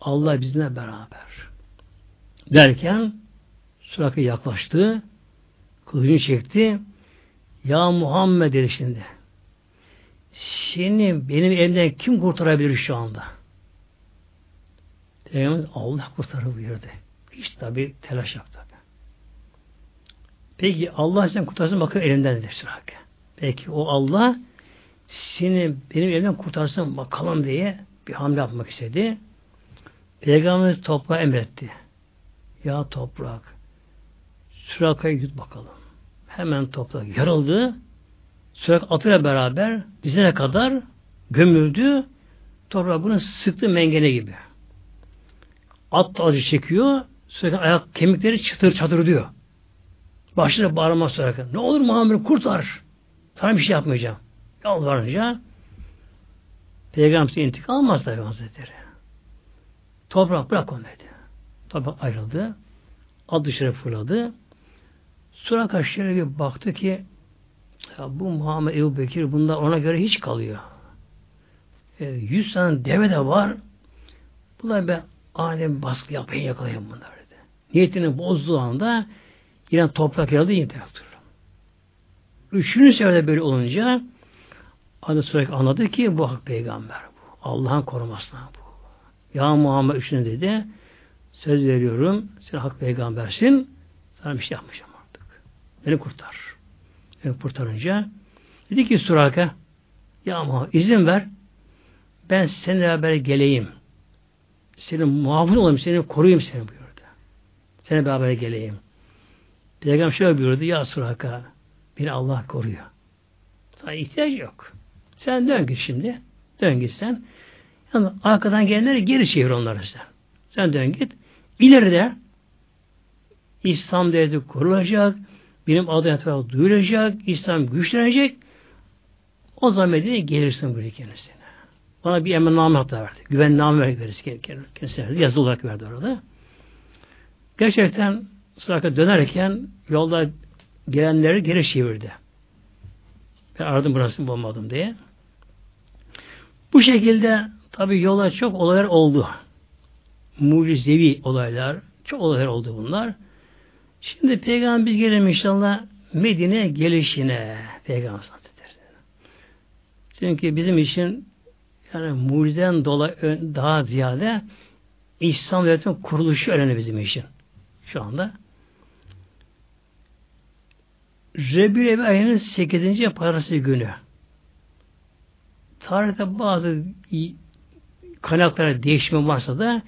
Allah bizimle beraber. Derken Suraka yaklaştı. Kılıcını çekti. Ya Muhammed dedi şimdi. Seni benim elimden kim kurtarabilir şu anda? Peygamberimiz Allah kurtarır buyurdu. Hiç tabi telaş tabi. Peki Allah sen kurtarsın bakın elinden dedi Suraka. Peki o Allah seni benim elimden kurtarsın bakalım diye bir hamle yapmak istedi. Peygamberimiz toprağa emretti. Ya toprak Süraka'yı yut bakalım. Hemen toprak yarıldı. Sürak atıyla beraber dizine kadar gömüldü. Toprak bunu sıktı mengene gibi. At acı çekiyor. Sürekli ayak kemikleri çıtır çatır diyor. Başına bağırma Süraka. Ne olur Muhammed kurtar. Sana bir şey yapmayacağım. Yalvarınca Peygamber intikam almaz tabi Hazretleri. Toprak bırak onu dedi. Toprak ayrıldı. Ad dışarı fırladı. Suraka şöyle bir baktı ki ya bu Muhammed Ebu Bekir bunlar ona göre hiç kalıyor. E, yüz tane deve de var. Bunlar ben alem baskı yapayım yakalayayım bunları dedi. Niyetini bozduğu anda yine toprak yarıldı yine yaptı. Üçüncü seferde böyle olunca adı sürekli anladı ki bu hak peygamber bu. Allah'ın korumasına bu. Ya Muhammed üçüncü dedi söz veriyorum sen hak peygambersin sana bir şey yapmayacağım artık. Beni kurtar. Beni kurtarınca dedi ki Suraka ya Muhammed izin ver ben seninle beraber geleyim. Senin muhafız olayım, seni koruyayım seni buyurdu. Seninle beraber geleyim. Peygamber şöyle buyurdu ya Suraka Beni Allah koruyor. Sana ihtiyaç yok. Sen dön git şimdi. Dön git sen. Yani arkadan gelenleri geri çevir onları sen. Sen dön git. İleride İslam devleti kurulacak. Benim adım etrafı duyulacak. İslam güçlenecek. O zaman Medine'ye gelirsin buraya kendisine. Bana bir emrname hatta verdi. Güvenname verirsin kendisine. Yazılı olarak verdi orada. Gerçekten Sırak'a dönerken yolda gelenleri geri çevirdi. Ben aradım burasını bulmadım diye. Bu şekilde tabi yola çok olaylar oldu. Mucizevi olaylar, çok olaylar oldu bunlar. Şimdi Peygamber biz gelelim inşallah Medine gelişine Peygamber Çünkü bizim için yani mucizeden dolayı daha ziyade İslam devletinin kuruluşu önemli bizim için şu anda. Rebül ayının 8. parası günü tarihte bazı kaynaklara değişme varsa da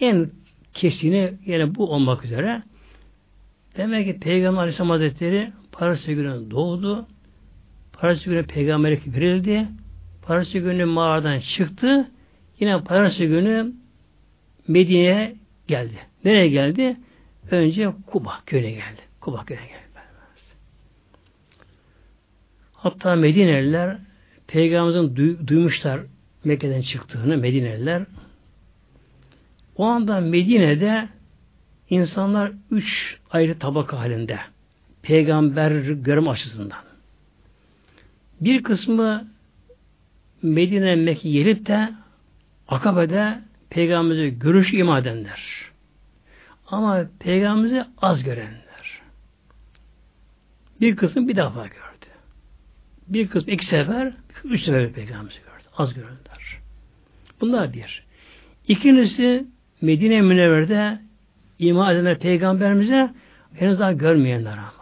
en kesini yine bu olmak üzere demek ki Peygamber Aleyhisselam Hazretleri Parası günü doğdu. Parası günü peygamberlik verildi. Parası günü mağaradan çıktı. Yine Parası günü Medine'ye geldi. Nereye geldi? Önce Kuba köyüne geldi. Kuba köyüne geldi. Hatta Medineliler Peygamberimizin duy, duymuşlar Mekke'den çıktığını Medineliler. O anda Medine'de insanlar üç ayrı tabaka halinde. Peygamber görme açısından. Bir kısmı Medine Mekke gelip de Akabe'de Peygamberimizi görüş ima edenler. Ama Peygamberimizi az görenler. Bir kısım bir defa gördü. Bir kısım iki sefer, üç sefer Peygamberimizi gördü. Az görenler. Bunlar bir. İkincisi Medine Münevver'de ima edenler Peygamberimize henüz daha görmeyenler ama.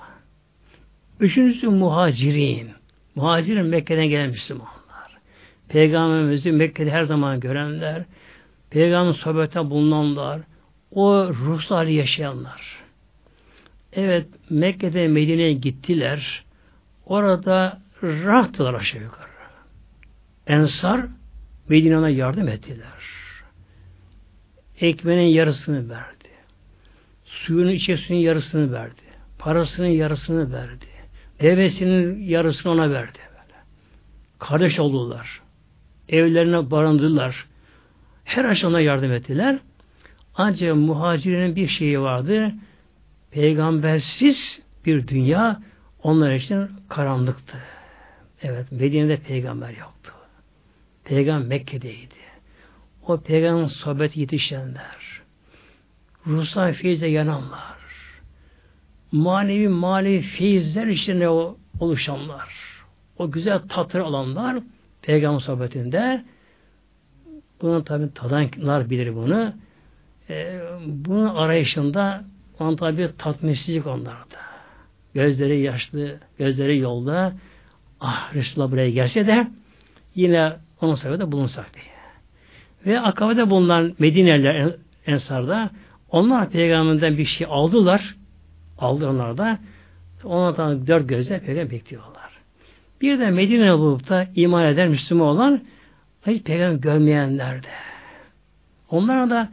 Üçüncüsü muhacirin. Muhacirin Mekke'den gelen Müslümanlar. Peygamberimizi Mekke'de her zaman görenler, Peygamberin sohbete bulunanlar, o ruhsal yaşayanlar. Evet, Mekke'de Medine'ye gittiler. Orada rahattılar aşağı yukarı. Ensar Medine'ye yardım ettiler. Ekmeğinin yarısını verdi. Suyunu içesinin yarısını verdi. Parasının yarısını verdi. Devesinin yarısını ona verdi. Kardeş oldular. Evlerine barındırdılar. Her aşamada yardım ettiler. Ancak muhacirinin bir şeyi vardı. Peygambersiz bir dünya onlar için karanlıktı. Evet, Medine'de peygamber yoktu. Peygamber Mekke'deydi. O peygamberin sohbeti yetişenler, ruhsal feyizle yananlar, manevi manevi feyizler içinde o oluşanlar, o güzel tatır alanlar peygamber sohbetinde bunu tabi tadanlar bilir bunu. E, bunun arayışında on tabi tatminsizlik onlarda. Gözleri yaşlı, gözleri yolda. Ah Resulullah buraya gelse de yine onun sohbette bulunsak diye. Ve akabede bulunan Medineliler Ensar'da onlar peygamberden bir şey aldılar. Aldı onlar da. Onlardan dört gözle peygamber bekliyorlar. Bir de Medine bulup da iman eden Müslüman olan hiç peygamber görmeyenler de. Onlara da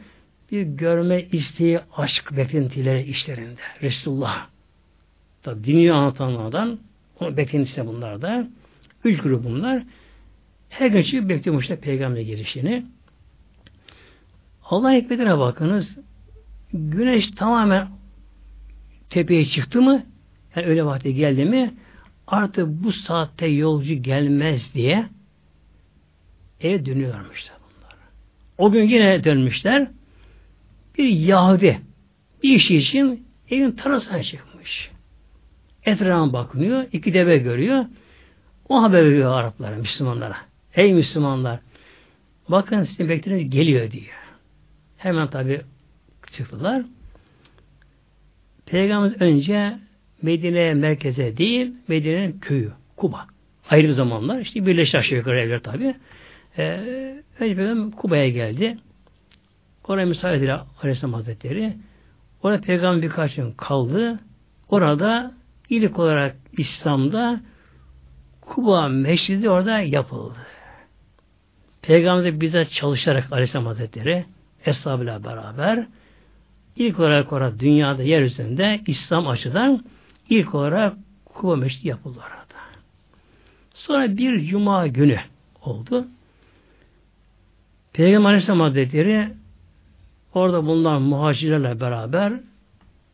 bir görme isteği, aşk beklentileri işlerinde. Resulullah. Tabi dini anlatanlardan o beklentisi bunlar da. Üç grup bunlar. Her gün çıkıp bekliyormuşlar peygamber gelişini. Allah hikmetine bakınız. Güneş tamamen tepeye çıktı mı yani öyle vakti geldi mi artık bu saatte yolcu gelmez diye eve dönüyormuşlar bunlar. O gün yine dönmüşler. Bir Yahudi bir iş için evin tarasına çıkmış. Etrafına bakmıyor. iki deve görüyor. O haber veriyor Araplara, Müslümanlara. Ey Müslümanlar bakın sizin beklediğiniz geliyor diyor. Hemen tabi çıktılar. Peygamberimiz önce Medine merkeze değil, Medine'nin köyü, Kuba. Ayrı zamanlar, işte birleşti aşağı yukarı evler tabi. Ee, önce Peygamber Kuba'ya geldi. Oraya müsaade edilir Aleyhisselam Hazretleri. Orada Peygamber birkaç gün kaldı. Orada ilk olarak İslam'da Kuba Meşridi orada yapıldı. Peygamber bize çalışarak Aleyhisselam Hazretleri Eshabıyla beraber ilk olarak orada dünyada yeryüzünde İslam açıdan ilk olarak Kuba Meşridi yapıldı orada. Sonra bir cuma günü oldu. Peygamber Aleyhisselam Hazretleri orada bulunan muhacirlerle beraber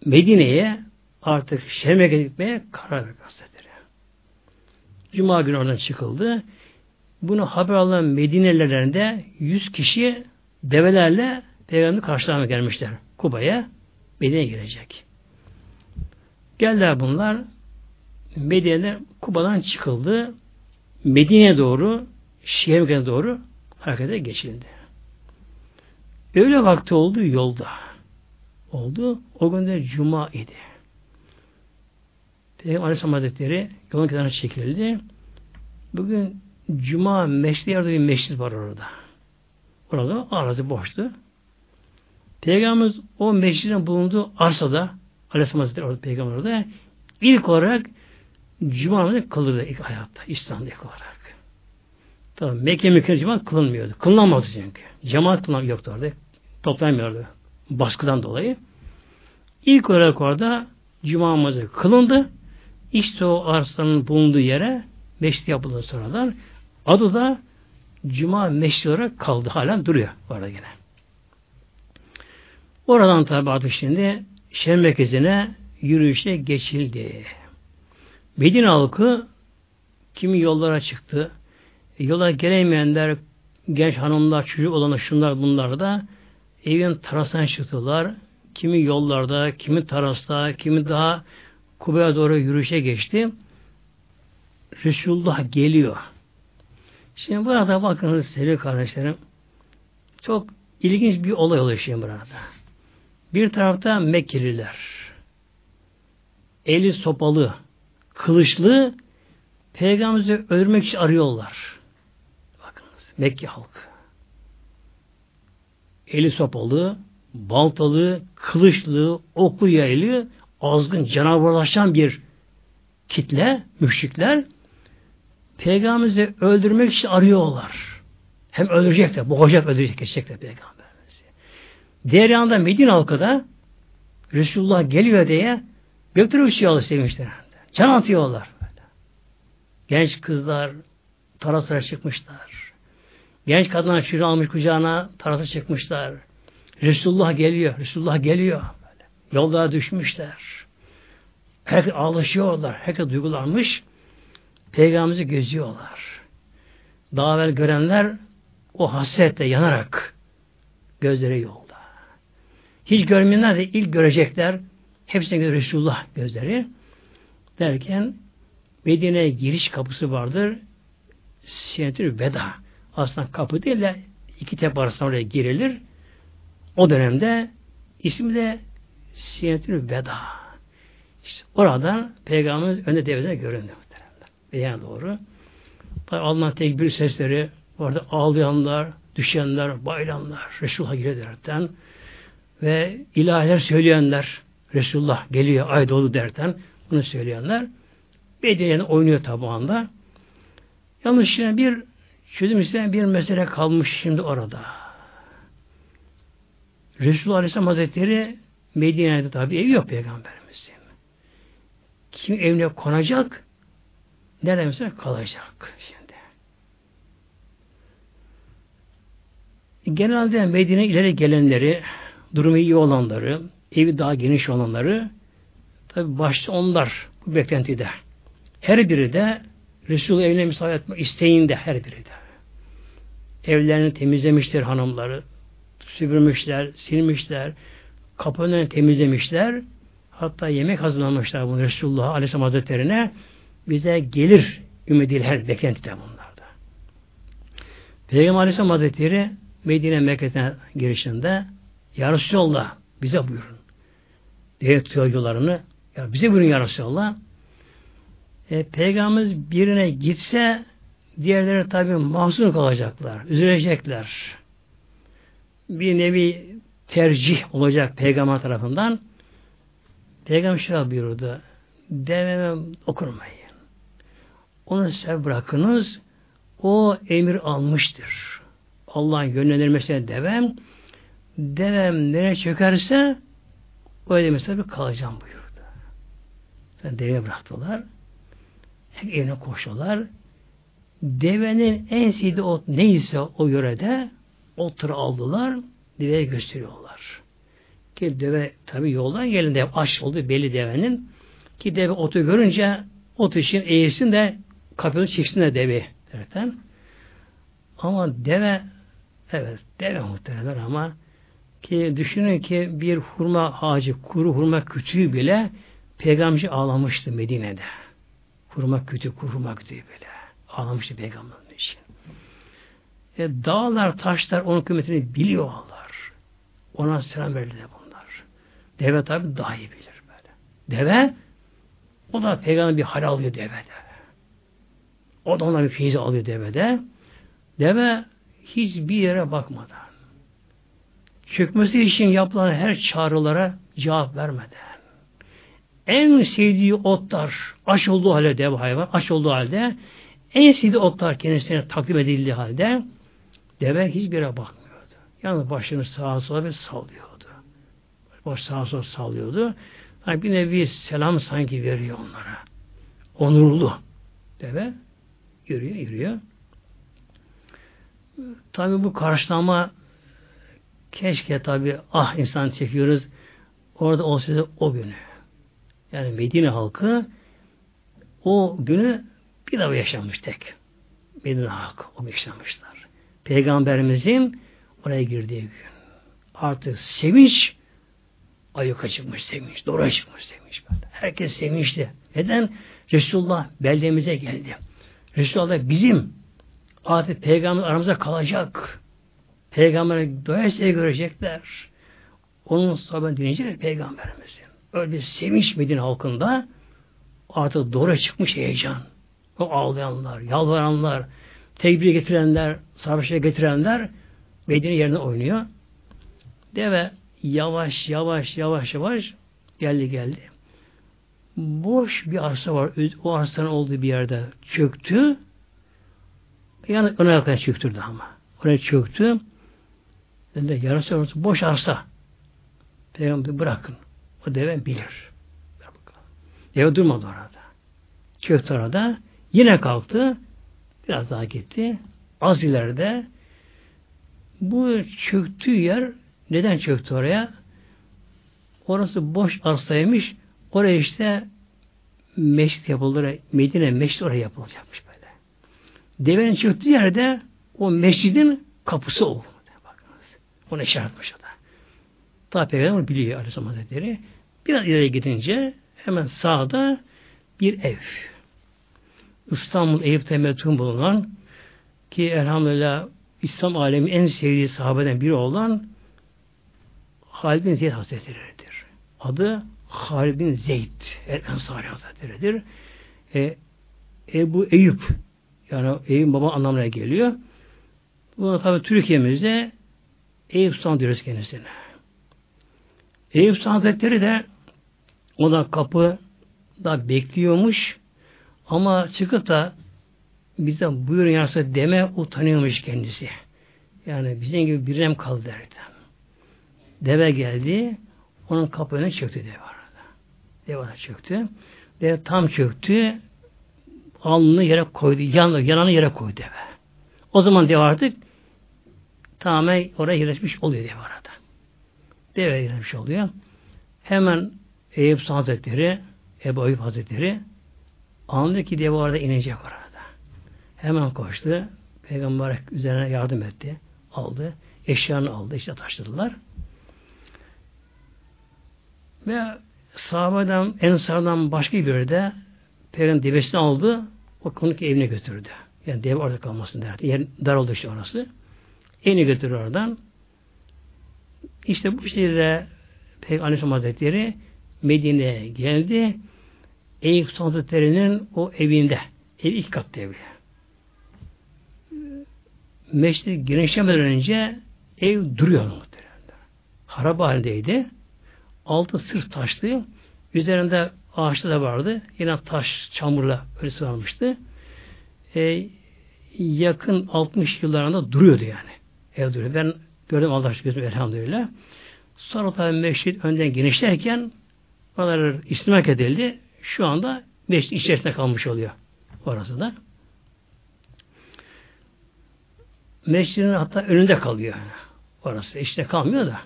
Medine'ye artık şehre gitmeye karar verdi. Cuma günü oradan çıkıldı. Bunu haber alan Medine'lerinde yüz kişi develerle Peygamber karşılamaya gelmişler. Kuba'ya Medine'ye gelecek. Geldiler bunlar. Medine'de Kuba'dan çıkıldı. Medine'ye doğru şehre doğru harekete geçildi. Öyle vakti oldu yolda. Oldu. O gün de Cuma idi. Peygamber Aleyhisselam Hazretleri yolun kenarına çekildi. Bugün Cuma Meşri yerde bir meşrit var orada. Orada arazi boştu. Peygamberimiz o meşridin bulunduğu arsada Aleyhisselam Hazretleri orada peygamber orada ilk olarak Cuma namazı kılırdı ilk hayatta. İslam'da ilk olarak. Tabi Mekke Mekke Cuma kılınmıyordu. Kılınamadı çünkü. Cemaat kılınan yoktu orada. Toplanmıyordu. Baskıdan dolayı. İlk olarak orada Cuma namazı kılındı. İşte o arsanın bulunduğu yere meşri yapıldı sonradan. Adı da Cuma meşri olarak kaldı. Halen duruyor orada yine. Oradan tabi artık şimdi şehir merkezine yürüyüşe geçildi. Medine halkı kimi yollara çıktı. Yola gelemeyenler, genç hanımlar, çocuk olanlar, şunlar bunlar da evin terasına çıktılar. Kimi yollarda, kimi terasta, kimi daha Kuba'ya doğru yürüyüşe geçti. Resulullah geliyor. Şimdi burada bakınız sevgili kardeşlerim çok ilginç bir olay oluyor şimdi burada. Bir tarafta Mekkeliler eli sopalı, kılıçlı Peygamberimizi öldürmek için arıyorlar. Bakınız Mekke halkı. Eli sopalı, baltalı, kılıçlı, oklu yaylı, azgın, canavarlaşan bir kitle, müşrikler Peygamberimizi öldürmek için arıyorlar. Hem öldürecekler, boğacak, öldürecek, geçecekler Peygamberimizi. Diğer yanda Medine halkı da Resulullah geliyor diye göktürü uçuyorlar sevinçler. Can atıyorlar. Genç kızlar tarasına çıkmışlar. Genç kadınlar çocuğu almış kucağına tarasa çıkmışlar. Resulullah geliyor. Resulullah geliyor. Yolda düşmüşler. Herkes ağlaşıyorlar. Herkes duygulanmış. Peygamberimizi gözüyorlar. Daha evvel görenler o hasretle yanarak gözleri yolda. Hiç görmeyenler de ilk görecekler. Hepsine göre Resulullah gözleri. Derken Medine'ye giriş kapısı vardır. Siyetül Veda. Aslında kapı değil de iki tepe arasında oraya girilir. O dönemde ismi de Siyetül Veda. İşte oradan Peygamberimiz önde devresine göründü. Beyan doğru. Allah'ın tekbir sesleri, orada ağlayanlar, düşenler, bayılanlar, Resulullah girer ve ilahiler söyleyenler, Resulullah geliyor ay dolu derken bunu söyleyenler bedenen oynuyor tabağında. Yalnız şimdi bir çözüm isteyen bir mesele kalmış şimdi orada. Resulullah Aleyhisselam Hazretleri Medine'de tabi evi yok Peygamberimizin. Kim evine konacak? Nerede kalacak şimdi. Genelde Medine ileri gelenleri, durumu iyi olanları, evi daha geniş olanları tabi başta onlar bu beklentide. Her biri de Resul evine misafir etme isteğinde her biri de. Evlerini temizlemiştir hanımları. Süpürmüşler, silmişler. Kapılarını temizlemişler. Hatta yemek hazırlamışlar bunu Resulullah Aleyhisselam Hazretleri'ne. Bize gelir ümidiyle her beklentide bunlarda. Peygamber Aleyhisselam Hazretleri Medine Mekke'ne girişinde Ya Resulallah bize buyurun. Diye yollarını ya bize buyurun Ya Resulallah. E, Peygamberimiz birine gitse diğerleri tabi mahzun kalacaklar, üzülecekler. Bir nevi tercih olacak peygamber tarafından. Peygamber şöyle buyurdu. Deveme okurmayın. Onu sev bırakınız. O emir almıştır. Allah'ın yönlendirmesine devem. Devem nereye çökerse öyle mesela bir kalacağım buyurdu. Sen deve bıraktılar. Evine koşuyorlar. Devenin en sevdiği ot neyse o yörede otları aldılar, deveye gösteriyorlar. Ki deve tabi yoldan gelin de aç oldu belli devenin. Ki deve otu görünce ot için eğilsin de kapını çeksin de deve derken. Ama deve evet deve muhtemelen ama ki düşünün ki bir hurma ağacı, kuru hurma kütüğü bile peygamberci ağlamıştı Medine'de. Hurma kütüğü, kuru hurma kütüğü bile. Ağlamıştı peygamberin için. E, dağlar, taşlar onun kıymetini biliyorlar. Ona selam verirler bunlar. Deve tabi daha iyi bilir böyle. Deve o da peygamber bir hal alıyor devede. O da ona bir feyiz alıyor devede. Deve hiçbir yere bakmadan çökmesi için yapılan her çağrılara cevap vermeden en sevdiği otlar aç olduğu halde dev hayvan aç olduğu halde en sevdiği otlar kendisine takdim edildiği halde deve hiçbir yere bakmıyordu. Yani başını sağa sola bir sallıyordu. Baş sağa sola sallıyordu. Yani bir nevi selam sanki veriyor onlara. Onurlu deve yürüyor, yürüyor. Tabi bu karşılama keşke tabi ah insan çekiyoruz orada olsaydı o günü. Yani Medine halkı o günü bir daha yaşamış tek. Medine halkı o yaşamışlar. Peygamberimizin oraya girdiği gün. Artık sevinç ayuka çıkmış sevinç. Doğru çıkmış sevinç. Herkes sevinçli. Neden? Resulullah beldemize geldi. Resulullah bizim artık peygamber aramızda kalacak. Peygamber'i doyasıya görecekler. Onun sahibi dinleyecekler peygamberimizin. Öyle bir sevinç Medine halkında artık doğru çıkmış heyecan. O ağlayanlar, yalvaranlar, tekbir getirenler, sarhoşa getirenler Medine yerine oynuyor. Deve yavaş yavaş yavaş yavaş geldi geldi. Boş bir arsa var. O arsanın olduğu bir yerde çöktü. Yani ön ayaklarına çöktürdü ama. Oraya çöktü. Dedi yarısı orası boş arsa. Peygamber bırakın. O deve bilir. Deve durmadı orada. Çöktü orada. Yine kalktı. Biraz daha gitti. Az ileride bu çöktüğü yer neden çöktü oraya? Orası boş arsaymış. Oraya işte meşrit yapılır. Medine meşrit oraya yapılacakmış böyle. Devenin çöktüğü yerde o meşridin kapısı oldu. Bakınız. Onu işaretmiş o da. Tabi Peygamber biliyor Aleyhisselam Hazretleri. Biraz ileri gidince hemen sağda bir ev. İstanbul Eyüp'te metun bulunan ki elhamdülillah İslam alemi en sevdiği sahabeden biri olan Halid bin Zeyd Hazretleri'dir. Adı Halid bin Zeyd El-Ensari Hazretleri'dir. E, Ebu Eyüp yani Eyüp baba anlamına geliyor. Bu tabi Türkiye'mizde Eyüp Sultan diyoruz kendisine. Eyüp Sultan Hazretleri de o da kapı da bekliyormuş ama çıkıp da bize buyurun yarısı deme utanıyormuş kendisi. Yani bizim gibi birinem kaldı derdi. Deve geldi, onun kapı çöktü deve arada. Deve arada çöktü. Deve tam çöktü, alnını yere koydu, yanı, yanını yere koydu deve. O zaman deve artık tamamen oraya yerleşmiş oluyor deve arada. Deve yerleşmiş oluyor. Hemen Eyüp Hazretleri, Ebu Eyüp Hazretleri anlıyor ki deve orada inecek orada. Hemen koştu. Peygamber üzerine yardım etti. Aldı. Eşyanı aldı. işte taşıdılar. Ve sahabeden, ensardan başka bir yerde Peygamber devesini aldı. O konuk evine götürdü. Yani dev orada kalmasın derdi. Yer dar oldu işte orası. Evine götürdü oradan. İşte bu şekilde Peygamber Aleyhisselam Hazretleri Medine'ye geldi. Eyüp Hazretleri'nin o evinde. Ev ilk kat evi. Meşte genişlemeden önce ev duruyor muhtemelen. Harap halindeydi. Altı sırt taşlı. Üzerinde ağaçta da vardı. Yine taş, çamurla öyle sıvanmıştı. Ee, yakın 60 yıllarında duruyordu yani. Ev duruyor. Ben gördüm Allah şükür elhamdülillah. Sonra tabi meşrit önden genişlerken oraları istimak edildi. Şu anda meşrit içerisinde kalmış oluyor. Orası da. Meşridin hatta önünde kalıyor. Orası işte kalmıyor da.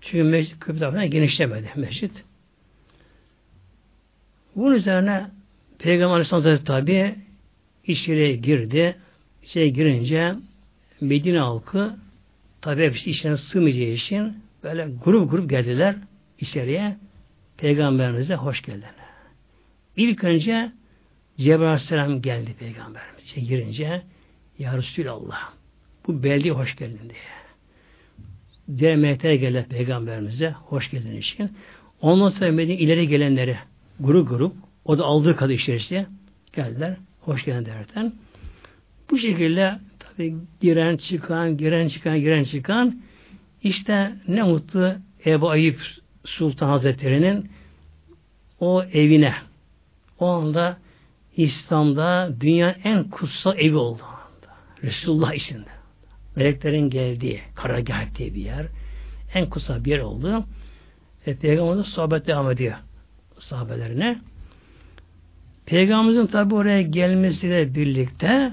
Çünkü mescid köprü tarafından genişlemedi mescit. Bunun üzerine Peygamber Aleyhisselam Hazretleri tabi içeriye girdi. İçeri girince Medine halkı tabi hepsi içine sığmayacağı için böyle grup grup geldiler içeriye. Peygamberimize hoş geldin. İlk önce Cebrail Aleyhisselam geldi Peygamberimiz. İçeri girince Ya Resulallah bu beldeye hoş geldin diye melekler geldi peygamberimize hoş geldin için. Ondan sonra Medine ileri gelenleri grup grup o da aldığı kadar içerisinde geldiler. Hoş geldin derken. Bu şekilde tabi giren çıkan, giren çıkan, giren çıkan işte ne mutlu Ebu Ayıp Sultan Hazretleri'nin o evine o anda İslam'da dünyanın en kutsal evi oldu. Resulullah içinde. Meleklerin geldiği, karagah diye bir yer. En kutsal bir yer oldu. E, Peygamber'in sohbet devam ediyor sahabelerine. Peygamberimizin tabi oraya gelmesiyle birlikte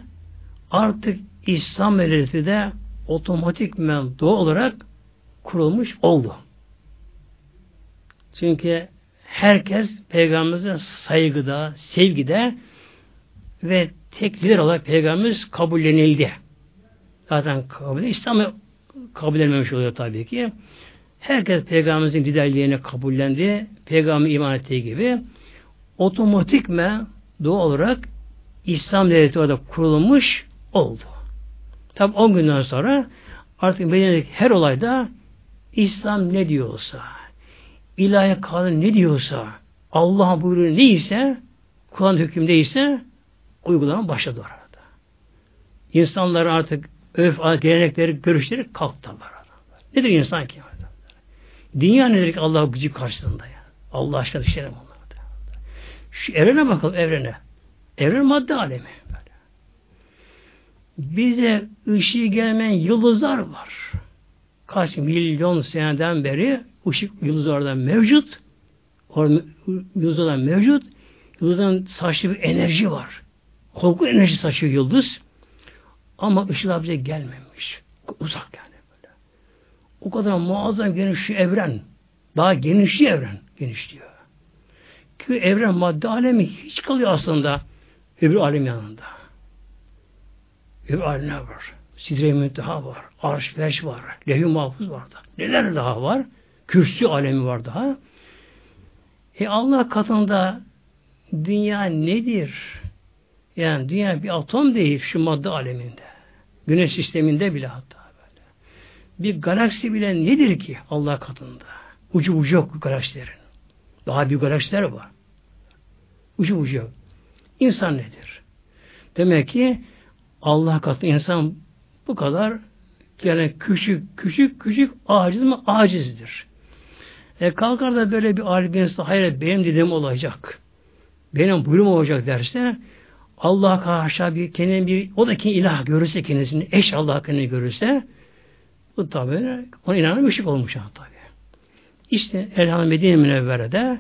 artık İslam medeniyeti de otomatikmen doğal olarak kurulmuş oldu. Çünkü herkes peygamberimize saygıda, sevgide ve tek lider olarak peygamberimiz kabullenildi. Zaten kabul İslam'ı kabul edilmemiş oluyor tabii ki. Herkes peygamberimizin liderliğine kabullendi. Peygamber iman ettiği gibi otomatikme doğal olarak İslam devleti orada kurulmuş oldu. Tabi 10 günden sonra artık Medine'deki her olayda İslam ne diyorsa, ilahi kanun ne diyorsa, Allah buyruğu neyse, Kur'an hüküm neyse uygulama başladı orada. İnsanlar artık örf, gelenekleri, görüşleri kalktılar. Nedir insan ki? Dünya nedir ki Allah gücü karşısında ya? Allah aşkına düşelim onları. Şu evrene bakalım evrene. Evren madde alemi. Bize ışığı gelmeyen yıldızlar var. Kaç milyon seneden beri ışık yıldızlardan mevcut. Yıldızlardan mevcut. Yıldızların saçtığı bir enerji var. Korku enerji saçıyor yıldız. Ama ışıklar bize gelmemiş. Uzak yani böyle. O kadar muazzam geniş evren. Daha genişliyor evren. Genişliyor. Ki evren madde alemi hiç kalıyor aslında. Öbür alem yanında. Öbür alemler var. Sidre-i Münteha var. Arş, Veş var. Lehü Mahfuz var da. Neler daha var? Kürsü alemi var daha. E Allah katında dünya nedir? Yani dünya bir atom değil şu madde aleminde. Güneş sisteminde bile hatta böyle. Bir galaksi bile nedir ki Allah katında? Ucu ucu yok galaksilerin. Daha bir galaksiler var. Ucu ucu yok. İnsan nedir? Demek ki Allah katında insan bu kadar yani küçük küçük küçük aciz mi? Acizdir. E kalkar da böyle bir alim hayır benim dediğim olacak. Benim buyruğum olacak derse Allah karşı bir kendini bir o da ki ilah görürse kendisini eş Allah kendini görürse bu tabi ona inanan müşrik olmuş tabi. İşte Elhamdülillah Medine Münevvere'de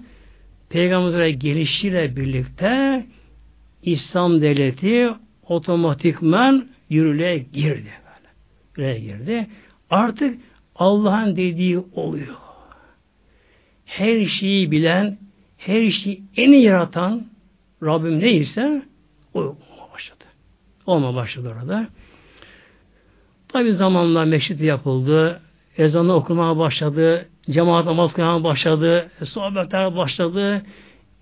Peygamber'e gelişiyle birlikte İslam devleti otomatikman yürürlüğe girdi. Böyle. Yürürlüğe girdi. Artık Allah'ın dediği oluyor. Her şeyi bilen, her şeyi en iyi yaratan Rabbim neyse o başladı. Olma başladı orada. Tabi zamanla meşrit yapıldı. Ezanı okumaya başladı. Cemaat namaz kılmaya başladı. Sohbetler başladı.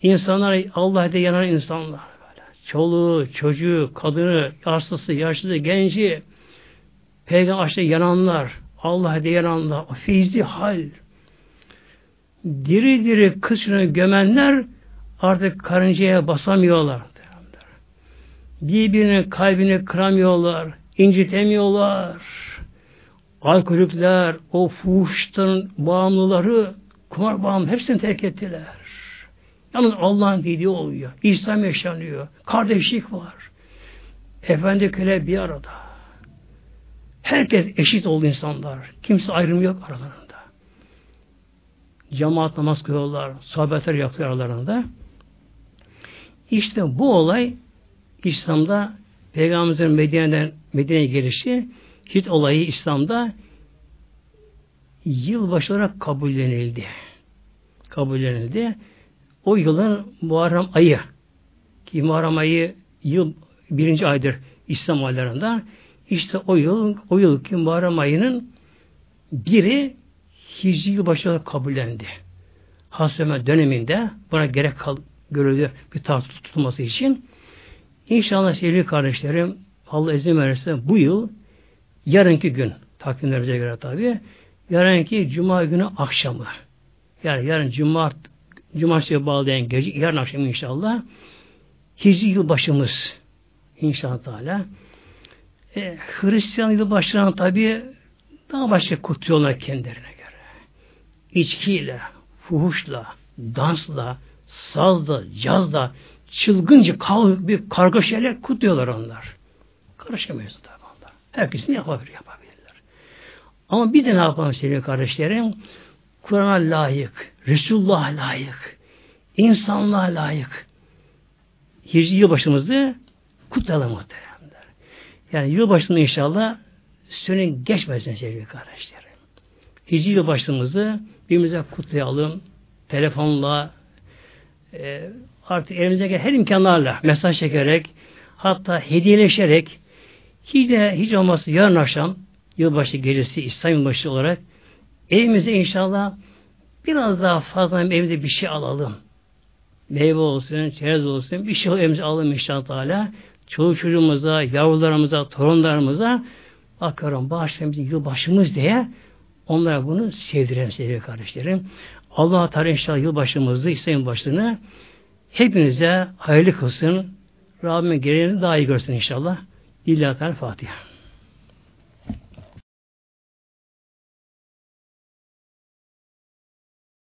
İnsanlar Allah'a yanan insanlar. Böyle. Çoluğu, çocuğu, kadını, yaşlısı, yaşlısı, genci, peygamber aşkına yananlar, Allah'a yananlar, o feyizli hal. Diri diri kışını gömenler artık karıncaya basamıyorlar. Birbirinin kalbini kıramıyorlar, incitemiyorlar alkolikler, o fuhuşların bağımlıları, kumar bağımlı hepsini terk ettiler. Yalnız Allah'ın dediği oluyor. İslam yaşanıyor. Kardeşlik var. Efendi köle bir arada. Herkes eşit oldu insanlar. Kimse ayrım yok aralarında. Cemaat namaz kılıyorlar. Sohbetler yapıyor aralarında. İşte bu olay İslam'da Peygamberimizin Medine'den Medine'ye gelişi Hicret olayı İslam'da yılbaşı olarak kabullenildi. Kabullenildi. O yılın Muharrem ayı ki Muharrem ayı yıl birinci aydır İslam aylarında. İşte o yıl, o yıl ki Muharrem ayının biri Hicri yılbaşı olarak kabullendi. Hasreme döneminde buna gerek kal, görüldü bir tartı tutulması için. İnşallah sevgili kardeşlerim Allah izin verirse bu yıl yarınki gün takvimlerimize göre tabi yarınki cuma günü akşamı yani yarın cuma cumartesiye bağlayan gece yarın akşam inşallah Hicri yılbaşımız İnşallah Teala. E, Hristiyan yılbaşlarına tabi daha başka kutluyorlar kendilerine göre. İçkiyle, fuhuşla, dansla, sazla, cazla, çılgınca kavga, bir kargaşayla kutluyorlar onlar. Karışamayız tabi onlar. Herkesin yapabilir, yapabilirler. Ama bir de ne yapalım sevgili kardeşlerim? Kur'an'a layık, Resulullah'a layık, insanlığa layık. Hicri yılbaşımızı kutlayalım muhteremler. Yani yılbaşında inşallah sönün geçmesin sevgili kardeşlerim. Hicri yılbaşımızı birbirimize kutlayalım. Telefonla, e, artık elimize gelen her imkanlarla mesaj çekerek, hatta hediyeleşerek, hiç de hiç olmazsa yarın akşam yılbaşı gecesi İslam yılbaşı olarak evimize inşallah biraz daha fazla evimize bir şey alalım. Meyve olsun, çerez olsun, bir şey evimize alalım inşallah. Çoğu çocuğumuza, yavrularımıza, torunlarımıza bakıyorum bağışlayın bizim yılbaşımız diye onlara bunu sevdirelim sevgili kardeşlerim. Allah Teala inşallah yılbaşımızı, İslam başını hepinize hayırlı kılsın. Rabbim gereğini daha iyi görsün inşallah. Teala Fatiha.